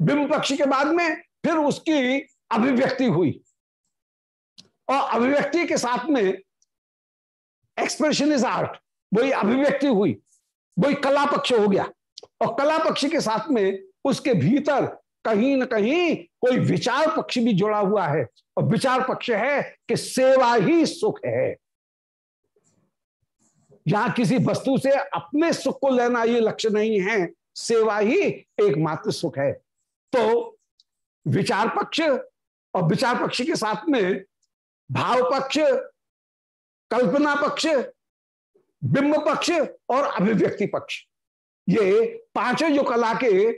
बिंब पक्ष के बाद में फिर उसकी अभिव्यक्ति हुई। और अभिव्यक्ति के साथ में एक्सप्रेशन इज़ आर्ट वही अभिव्यक्ति हुई, वही कला पक्ष हो गया। और कला पक्ष के साथ में उसके भीतर कहीं ना कहीं कोई विचार पक्ष भी जुड़ा हुआ है। और विचार पक्ष है कि सेवा ही सुख है। यहाँ किसी वस्तु से अपने सुख को लेना ये लक्ष्य नहीं है, सेवा ही एकमात्र सुख है। तो विचार पक्ष और विचार पक्ष के साथ में भाव पक्ष, कल्पना पक्ष, बिंब पक्ष और अभिव्यक्ति पक्ष, ये पाँचों जो कला के,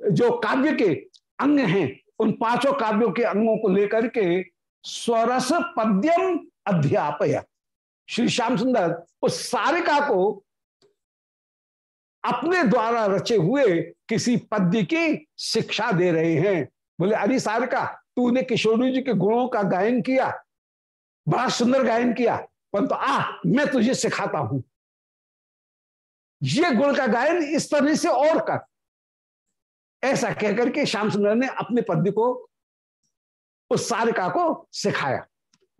जो काव्य के अंग हैं, उन पाँचों काव्यों के अंगों को लेकर के स्वरस पद्यम अध्यापय श्री श्याम सुंदर उस सारिका को अपने द्वारा रचे हुए किसी पद्य की शिक्षा दे रहे हैं। बोले, अरे सारिका, तूने किशोरी जी के गुणों का गायन किया, बड़ा सुंदर गायन किया, परंतु आ, मैं तुझे सिखाता हूँ। ये गुण का गायन इस तरह से और कर। ऐसा कहकर के श्याम सुंदर ने अपने पद्य को, उस सारिका को सिखाया।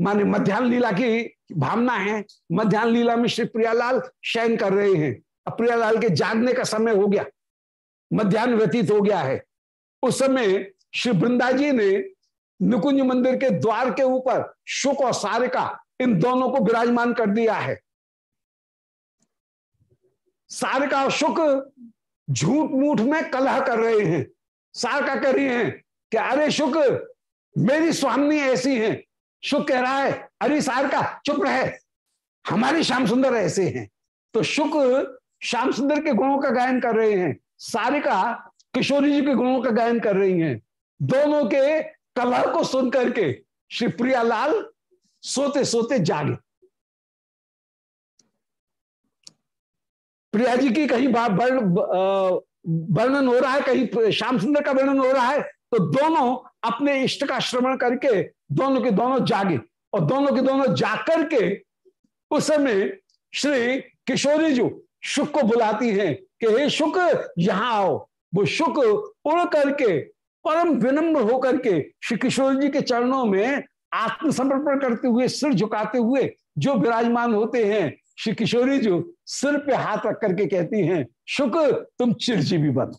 माने मध्यान्ह लीला की भावना है। मध्यान्ह लीला में श्री प्रियालाल शयन कर रहे हैं। अब प्रियालाल के जागने का समय हो गया। मध्यान्ह व्यतीत हो गया है। उस समय श्री वृंदा जी ने निकुंज मंदिर के द्वार के ऊपर शुक और सारिका इन दोनों को विराजमान कर दिया है। सारिका और शुक झूठ मूठ में कलह कर रहे हैं। सारिका कह रही हैं कि, अरे शुक, मेरी स्वामी ऐसी हैं। शुक कह रहा है। अरे सारिका चुप रहे। हमारी श्याम सुंदर ऐसे हैं। तो शुक श्याम सुंदर के गुणों का गायन कर रहे हैं। सारिका किशोरी जी के गुणों का गायन कर रही हैं। दोनों के कलर को सुन करके श्री प्रियालाल सोते सोते जागे। प्रिया जी की कहीं वर्ण वर्णन हो रहा है, कहीं श्याम सुंदर का वर्णन हो रहा है तो दोनों अपने इष्ट का श्रवण करके दोनों के दोनों जागे और दोनों के दोनों जाकर के उस समय श्री किशोरी जी शुक को बुलाती हैं कि हे शुक यहाँ आओ। वो शुक उड़ करके परम विनम्र होकर के श्री किशोर जी के चरणों में आत्मसमर्पण करते हुए सिर झुकाते हुए जो विराजमान होते हैं श्री किशोरी जो सिर पे हाथ रख करके कहती हैं शुक्र तुम चिरजीवी बन।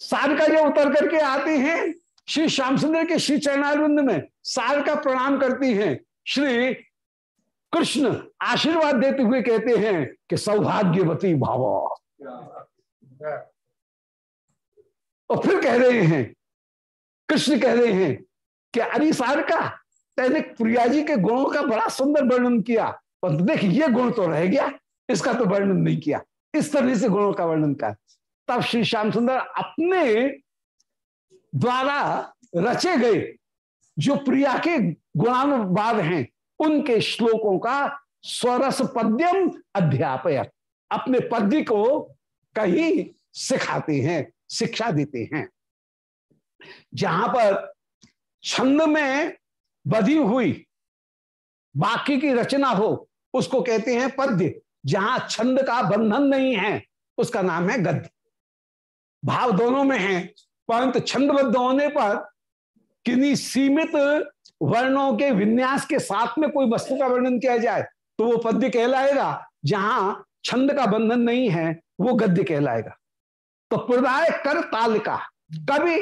सार जो उतर करके आते हैं श्री श्याम सुंदर के श्री चरणारिंद में सार का प्रणाम करती हैं। श्री कृष्ण आशीर्वाद देते हुए कहते हैं कि सौभाग्यवती भाव। और फिर कह रहे हैं, कृष्ण कह रहे हैं कि अरे सार का तेने प्रिया जी के गुणों का बड़ा सुंदर वर्णन किया, पर देख ये गुण तो रह गया, इसका तो वर्णन नहीं किया। इस तरह से गुणों का वर्णन कर। तब श्री श्याम सुंदर अपने द्वारा रचे गए, जो प्रिया के गुणानुवाद हैं, उनके श्लोकों का स्वरस पद्यम अध्यापय अपने पद्य को कहीं सिखाते हैं, शिक्षा देते हैं। जहाँ पर छंद में बधी हुई बाकी की रचना हो, उसको कहते हैं पद्य। जहाँ छंद का बंधन नहीं है, उसका नाम है गद्य। भाव दोनों में है परंतु छंदबद्ध होने पर किन्हीं सीमित वर्णों के विन्यास के साथ में कोई वस्तु का वर्णन किया जाए तो वो पद्य कहलाएगा, जहाँ छंद का बंधन नहीं है, वो गद्य कहलाएगा। तो प्रदाय कर तालिका, कभी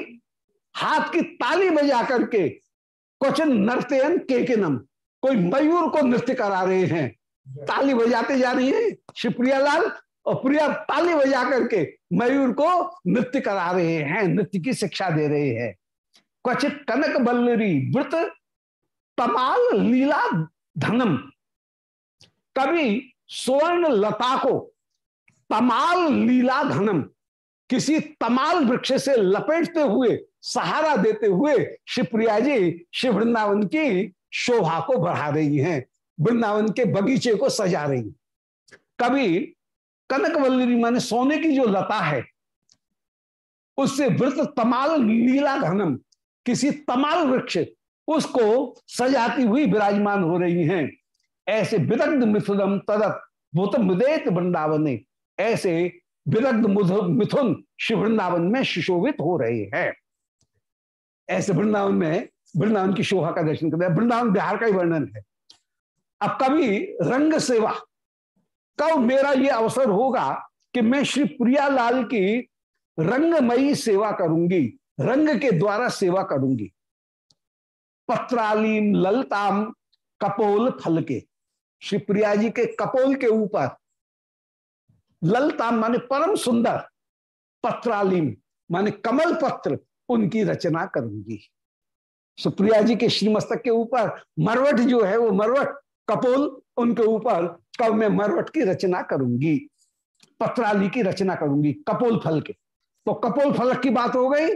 हाथ की ताली बजा करके क्वचन नृत्यन केकिनम कोई मयूर को नृत्य करा रहे हैं, ताली बजाते जा रही है। श्री लाल और प्रिया ताली बजा करके मयूर को नृत्य करा रहे हैं, नृत्य की शिक्षा दे रहे हैं। क्वचित कनक बल्लरी, वृत, तमाल, लीला, धनम। कभी स्वर्ण लता को तमाल, लीला, धनम, किसी तमाल वृक्ष से लपेटते हुए, सहारा देते हुए शिवप्रिया जी शिव वृंदावन की शोभा को बढ़ा रही हैं, वृंदावन के बगीचे को सजा रही कभी कनकवल्ली माने सोने की जो लता है, उससे वृत तमाल लीला घनम, किसी तमाल वृक्ष, उसको सजाती हुई विराजमान हो रही हैं। ऐसे विदग्ध मिथुनम तदत भूत मुदेत वृंदावन, ऐसे विदग्ध मिथुन शिव वृंदावन में सुशोभित हो रहे हैं। ऐसे वृंदावन में, वृंदावन की शोभा का दर्शन करते हैं। वृंदावन बिहार का ही वर्णन है। अब कभी रंग सेवा कब मेरा ये अवसर होगा कि मैं श्री प्रियालाल की रंगमयी सेवा करूँगी, रंग के द्वारा सेवा करूँगी। पत्रालीम, ललताम, कपोल फल के। श्री प्रिया जी के कपोल के ऊपर। ललताम माने परम सुंदर, पत्रालीम माने कमल पत्र उनकी रचना करूँगी। सुप्रिया जी के श्रीमस्तक के ऊपर, मरवट जो है वो मरवट, कपोल उनके ऊपर कब मैं मरवट की रचना करूँगी, पत्राली की रचना करूँगी, कपोल फल के। तो कपोल फलक की बात हो गई।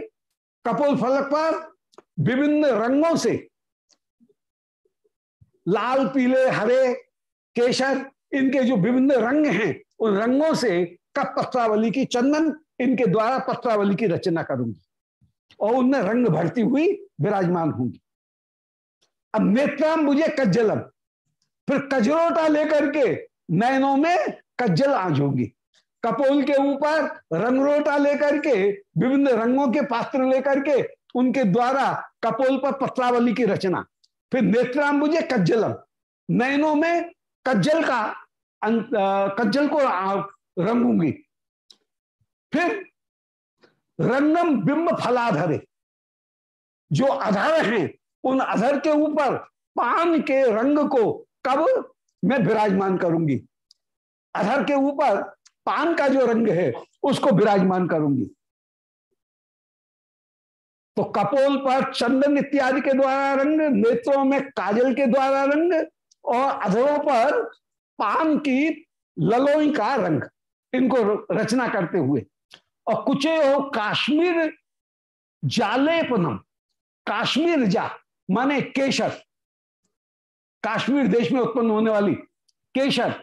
कपोल फलक पर विभिन्न रंगों से लाल, पीले, हरे, केशर, इनके जो विभिन्न रंग हैं, उन रंगों से कप पत्रावली की चंदन इनके द्वारा पत्रावली की रचना करूँगी। और उनमें रंग भरती हुई विराजमान होंगी। अब नेत्राम मुझे कज्जलम। फिर कजरोटा लेकर के नयनों में कज्जल आँच होगी। कपोल के ऊपर रंगरोटा लेकर के, विभिन्न रंगों के पात्र लेकर के उनके द्वारा कपोल पर पत्रावली की रचना। फिर नेत्राम मुझे कज्जलम। नयनों में कज्जल का कज्जल को रंगूँगी फिर रंगम बिंब फलाधरे। जो अधर हैं, उन अधर के ऊपर पान के रंग को कब मैं विराजमान करूँगी? अधर के ऊपर पान का जो रंग है, उसको विराजमान करूँगी। तो कपोल पर चंदन इत्यादि के द्वारा रंग, नेत्रों में काजल के द्वारा रंग, और अधरों पर पान की ललोई का रंग। इनको रचना करते हुए। और कुचे हो काश्मीर जालेपनम। काश्मीर जा, माने केशर। काश्मीर देश में उत्पन्न होने वाली केशर,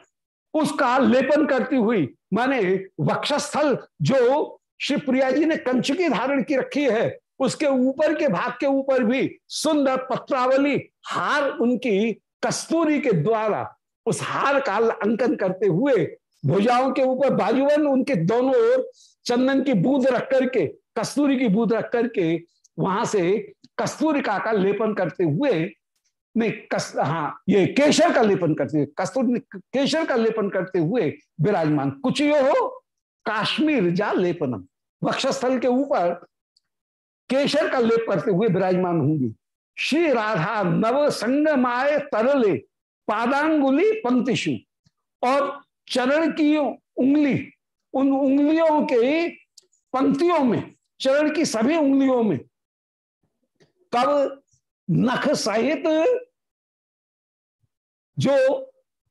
उसका लेपन करती हुई, माने वक्षस्थल जो श्री प्रिया जी ने कंचकी धारण की रखी है, उसके ऊपर के भाग के ऊपर भी सुंदर पत्रावली हार उनकी कस्तूरी के द्वारा उस हार का अंकन करते हुए, भुजाओं के ऊपर बाजूवन उनके दोनों ओर चंदन की बूंद रख करके, कस्तूरी की बूंद रख करके, वहाँ से कस्तूरिका का लेपन करते हुए नहीं कस हाँ ये केशर का लेपन करते हुए कस्तूरी केशर का लेपन करते हुए विराजमान कुछ यो हो, काश्मीर जा लेपनम। वक्षस्थल के ऊपर केशर का लेप करते हुए विराजमान होंगी। श्री राधा नव संगमाय तरले, पादांगुली पंक्तिशु। और चरण की उंगली, उन उंगलियों के पंक्तियों में, चरण की सभी उंगलियों में कब नख सहित जो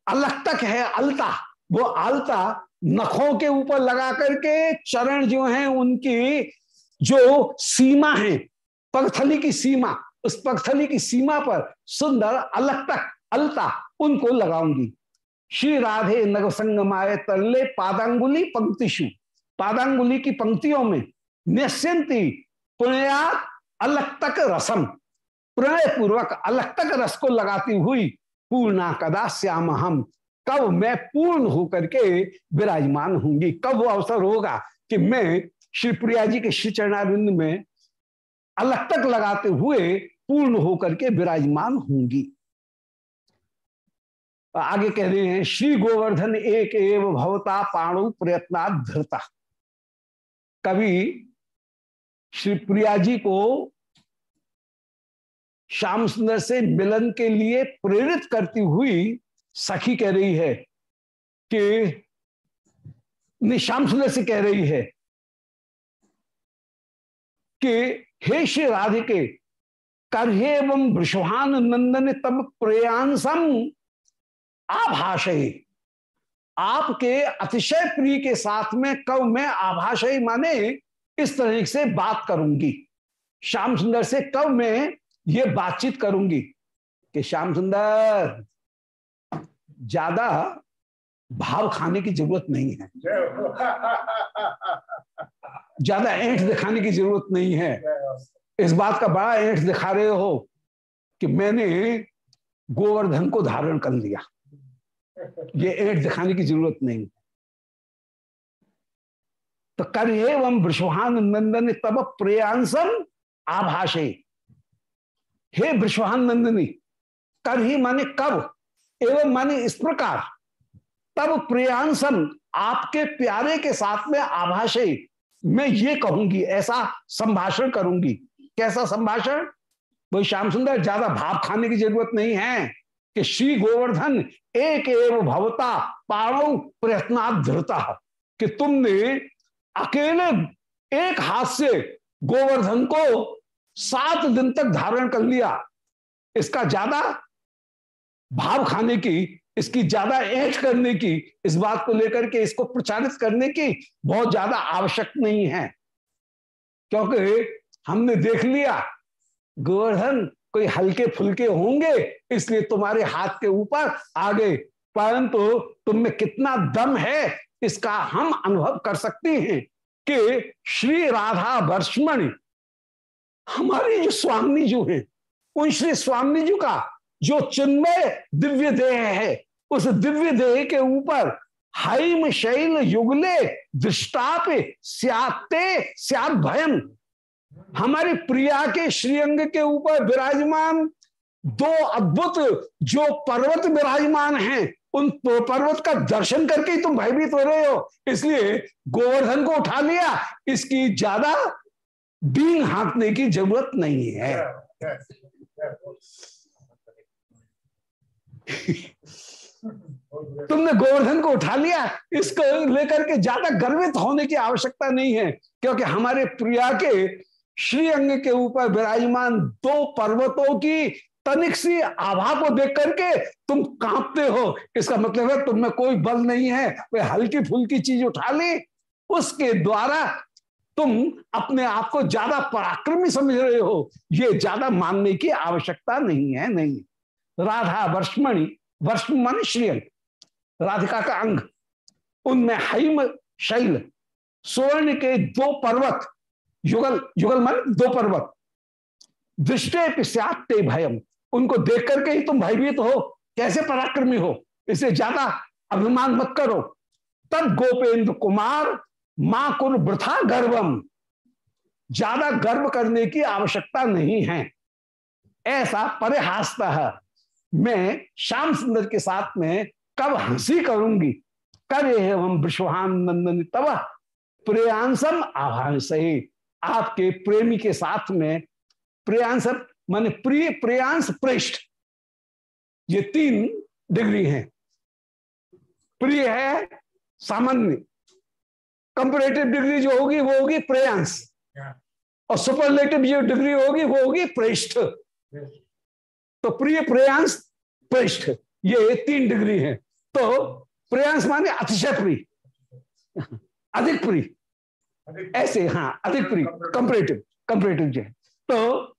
अलक्तक है, अलता, वो अलता नखों के ऊपर लगा करके चरण जो हैं, उनकी जो सीमा है, पगथली की सीमा, उस पगथली की सीमा पर सुंदर अलक्तक अलता, उनको लगाऊँगी। श्री राधे नग संगमाय तरले पादांगुली पंक्तिशु पादांगुली की पंक्तियों में निश्चिंती, पुण्यात तक रसम। प्रणय पूर्वक अलक्तक रस को लगाती हुई पूर्णा कदा श्याम हम। कब मैं पूर्ण होकर के विराजमान होंगी? कब वो अवसर होगा कि मैं श्री प्रिया जी के श्री चरणारिंद में अलक्तक लगाते हुए पूर्ण होकर के विराजमान होंगी? आगे कह रहे हैं, श्री गोवर्धन एक एव भवता पाणु प्रयत्ना धरता कभी श्री प्रिया जी को श्याम सुंदर से मिलन के लिए प्रेरित करती हुई सखी कह रही है कि श्याम सुंदर से कह रही है कि, हे श्री राधिके करहे एवं वृषभान नंदन तम प्रयांसम आभाषय। आपके अतिशय प्रिय के साथ में कब मैं आभाषय माने इस तरह से बात करूँगी। श्याम सुंदर से कब मैं ये बातचीत करूँगी कि श्याम सुंदर, ज़्यादा भाव खाने की ज़रूरत नहीं है। ज़्यादा ऐठ दिखाने की ज़रूरत नहीं है। इस बात का बड़ा ऐठ दिखा रहे हो कि मैंने गोवर्धन को धारण कर लिया। ये ऐठ दिखाने की ज़रूरत नहीं तो कर एवं वृषभान नंदन तब प्रयांसम आभाषे। हे वृषभान नंदनी कर ही माने कब? एवं माने इस प्रकार। तब प्रियांसम आपके प्यारे के साथ में आभाषे, मैं ये कहूँगी, ऐसा संभाषण करूँगी। कैसा संभाषण? वो श्याम सुंदर, ज़्यादा भाव खाने की ज़रूरत नहीं है कि श्री गोवर्धन एक एव भवता पाणव प्रयत्नात् धृता। कि तुमने अकेले एक हाथ से गोवर्धन को सात दिन तक धारण कर लिया। इसका ज़्यादा भाव खाने की, इसकी ज़्यादा ऐठ करने की, इस बात को लेकर के इसको प्रचारित करने की बहुत ज़्यादा आवश्यक नहीं है। क्योंकि हमने देख लिया, गोवर्धन कोई हल्के फुलके होंगे, इसलिए तुम्हारे हाथ के ऊपर आ गए परंतु तुम में कितना दम है, इसका हम अनुभव कर सकते हैं कि श्री राधा वर्षमणि हमारी जो स्वामी जो है, उन श्री स्वामी जी का जो चिन्मय दिव्य देह है, उस दिव्य देह के ऊपर हाइम शैल युगले दृष्टाप स्याते भयम। हमारी प्रिया के श्रीअंग के ऊपर विराजमान दो अद्भुत जो पर्वत विराजमान हैं, उन पर्वत का दर्शन करके ही तुम भयभीत हो रहे हो। इसलिए गोवर्धन को उठा लिया, इसकी ज़्यादा बींग हाँकने की ज़रूरत नहीं है। तुमने गोवर्धन को उठा लिया इसको लेकर के ज़्यादा गर्वित होने की आवश्यकता नहीं है क्योंकि हमारे प्रिया के श्री अंग के ऊपर विराजमान दो पर्वतों की तनिक सी आभा को देख करके तुम कांपते हो। इसका मतलब है तुम में कोई बल नहीं है वे हल्की फुल्की चीज़ उठा ली उसके द्वारा तुम अपने आप को ज़्यादा पराक्रमी समझ रहे हो। ये ज़्यादा मानने की आवश्यकता नहीं है, नहीं राधा वर्षमणि वर्षमणि श्रीअंग राधिका का अंग, उनमें हिम शैल, स्वर्ण के दो पर्वत, युगल युगल मन दो पर्वत। दृष्टे पिस्याते भयम, उनको देख करके ही तुम भयभीत हो। कैसे पराक्रमी हो? इसे ज़्यादा अभिमान मत करो। तब गोपेंद्र कुमार माँ कुल वृथा गर्वम। ज़्यादा गर्व करने की आवश्यकता नहीं है। ऐसा परिहासता मैं श्याम सुंदर के साथ में कब हँसी करूँगी। करे एवं विश्वान नंदन तब प्रियांसम आभास आपके प्रेमी के साथ में प्रियांस मान प्रिय प्रियांश पृष्ठ ये तीन डिग्री हैं। प्रिय है सामान्य। कंपेरेटिव डिग्री जो होगी वो होगी प्रयांश। और सुपरलेटिव जो डिग्री होगी वो होगी पृष्ठ। तो प्रिय प्रयांश पृष्ठ। ये तीन डिग्री है। तो प्रयांश माने अतिशय प्रिय। अधिक प्रिय। ऐसे हाँ अधिक प्रिय। कंपेरेटिव कंपेरेटिव जो है। तो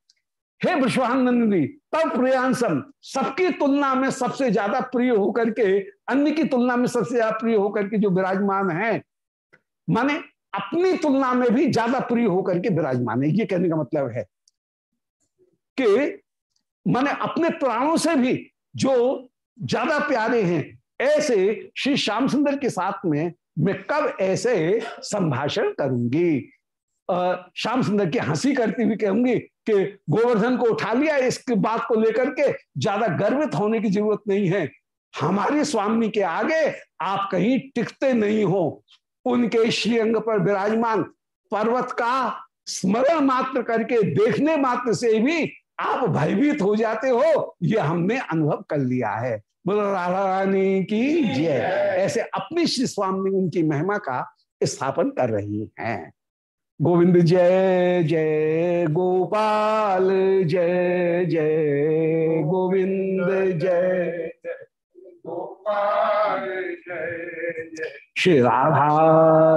हे विश्वानंदी तब प्रियांसम सबकी तुलना में सबसे ज़्यादा प्रिय होकर के अन्य की तुलना में सबसे ज़्यादा प्रिय होकर के जो विराजमान है माने अपनी तुलना में भी ज़्यादा प्रिय होकर के विराजमान है। ये कहने का मतलब है कि माने अपने प्राणों से भी जो ज़्यादा प्यारे हैं, ऐसे श्री श्याम सुंदर के साथ में मैं कब ऐसे संभाषण करूँगी? श्याम सुंदर की हँसी करती हुई कहूँगी कि गोवर्धन को उठा लिया, इस बात को लेकर के ज़्यादा गर्वित होने की ज़रूरत नहीं है। हमारे स्वामी के आगे आप कहीं टिकते नहीं हो। उनके श्रीअंग पर विराजमान पर्वत का स्मरण मात्र करके, देखने मात्र से भी आप भयभीत हो जाते हो। ये हमने अनुभव कर लिया है। बोल, राधा रानी की जय। ऐसे अपनी श्री स्वामी उनकी महिमा का स्थापन कर रही हैं। गोविंद, जय जय, गोपाल, जय जय, गोविंद, जय। गोपाल, जय जय। श्री राधा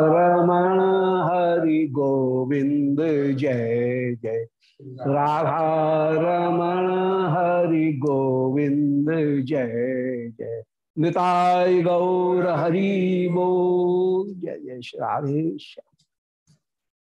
रमण हरि गोविंद जय जय। राधा रमण हरि गोविंद जय जय। निताय गौर हरि बो जय जय। श्री राधेश्याम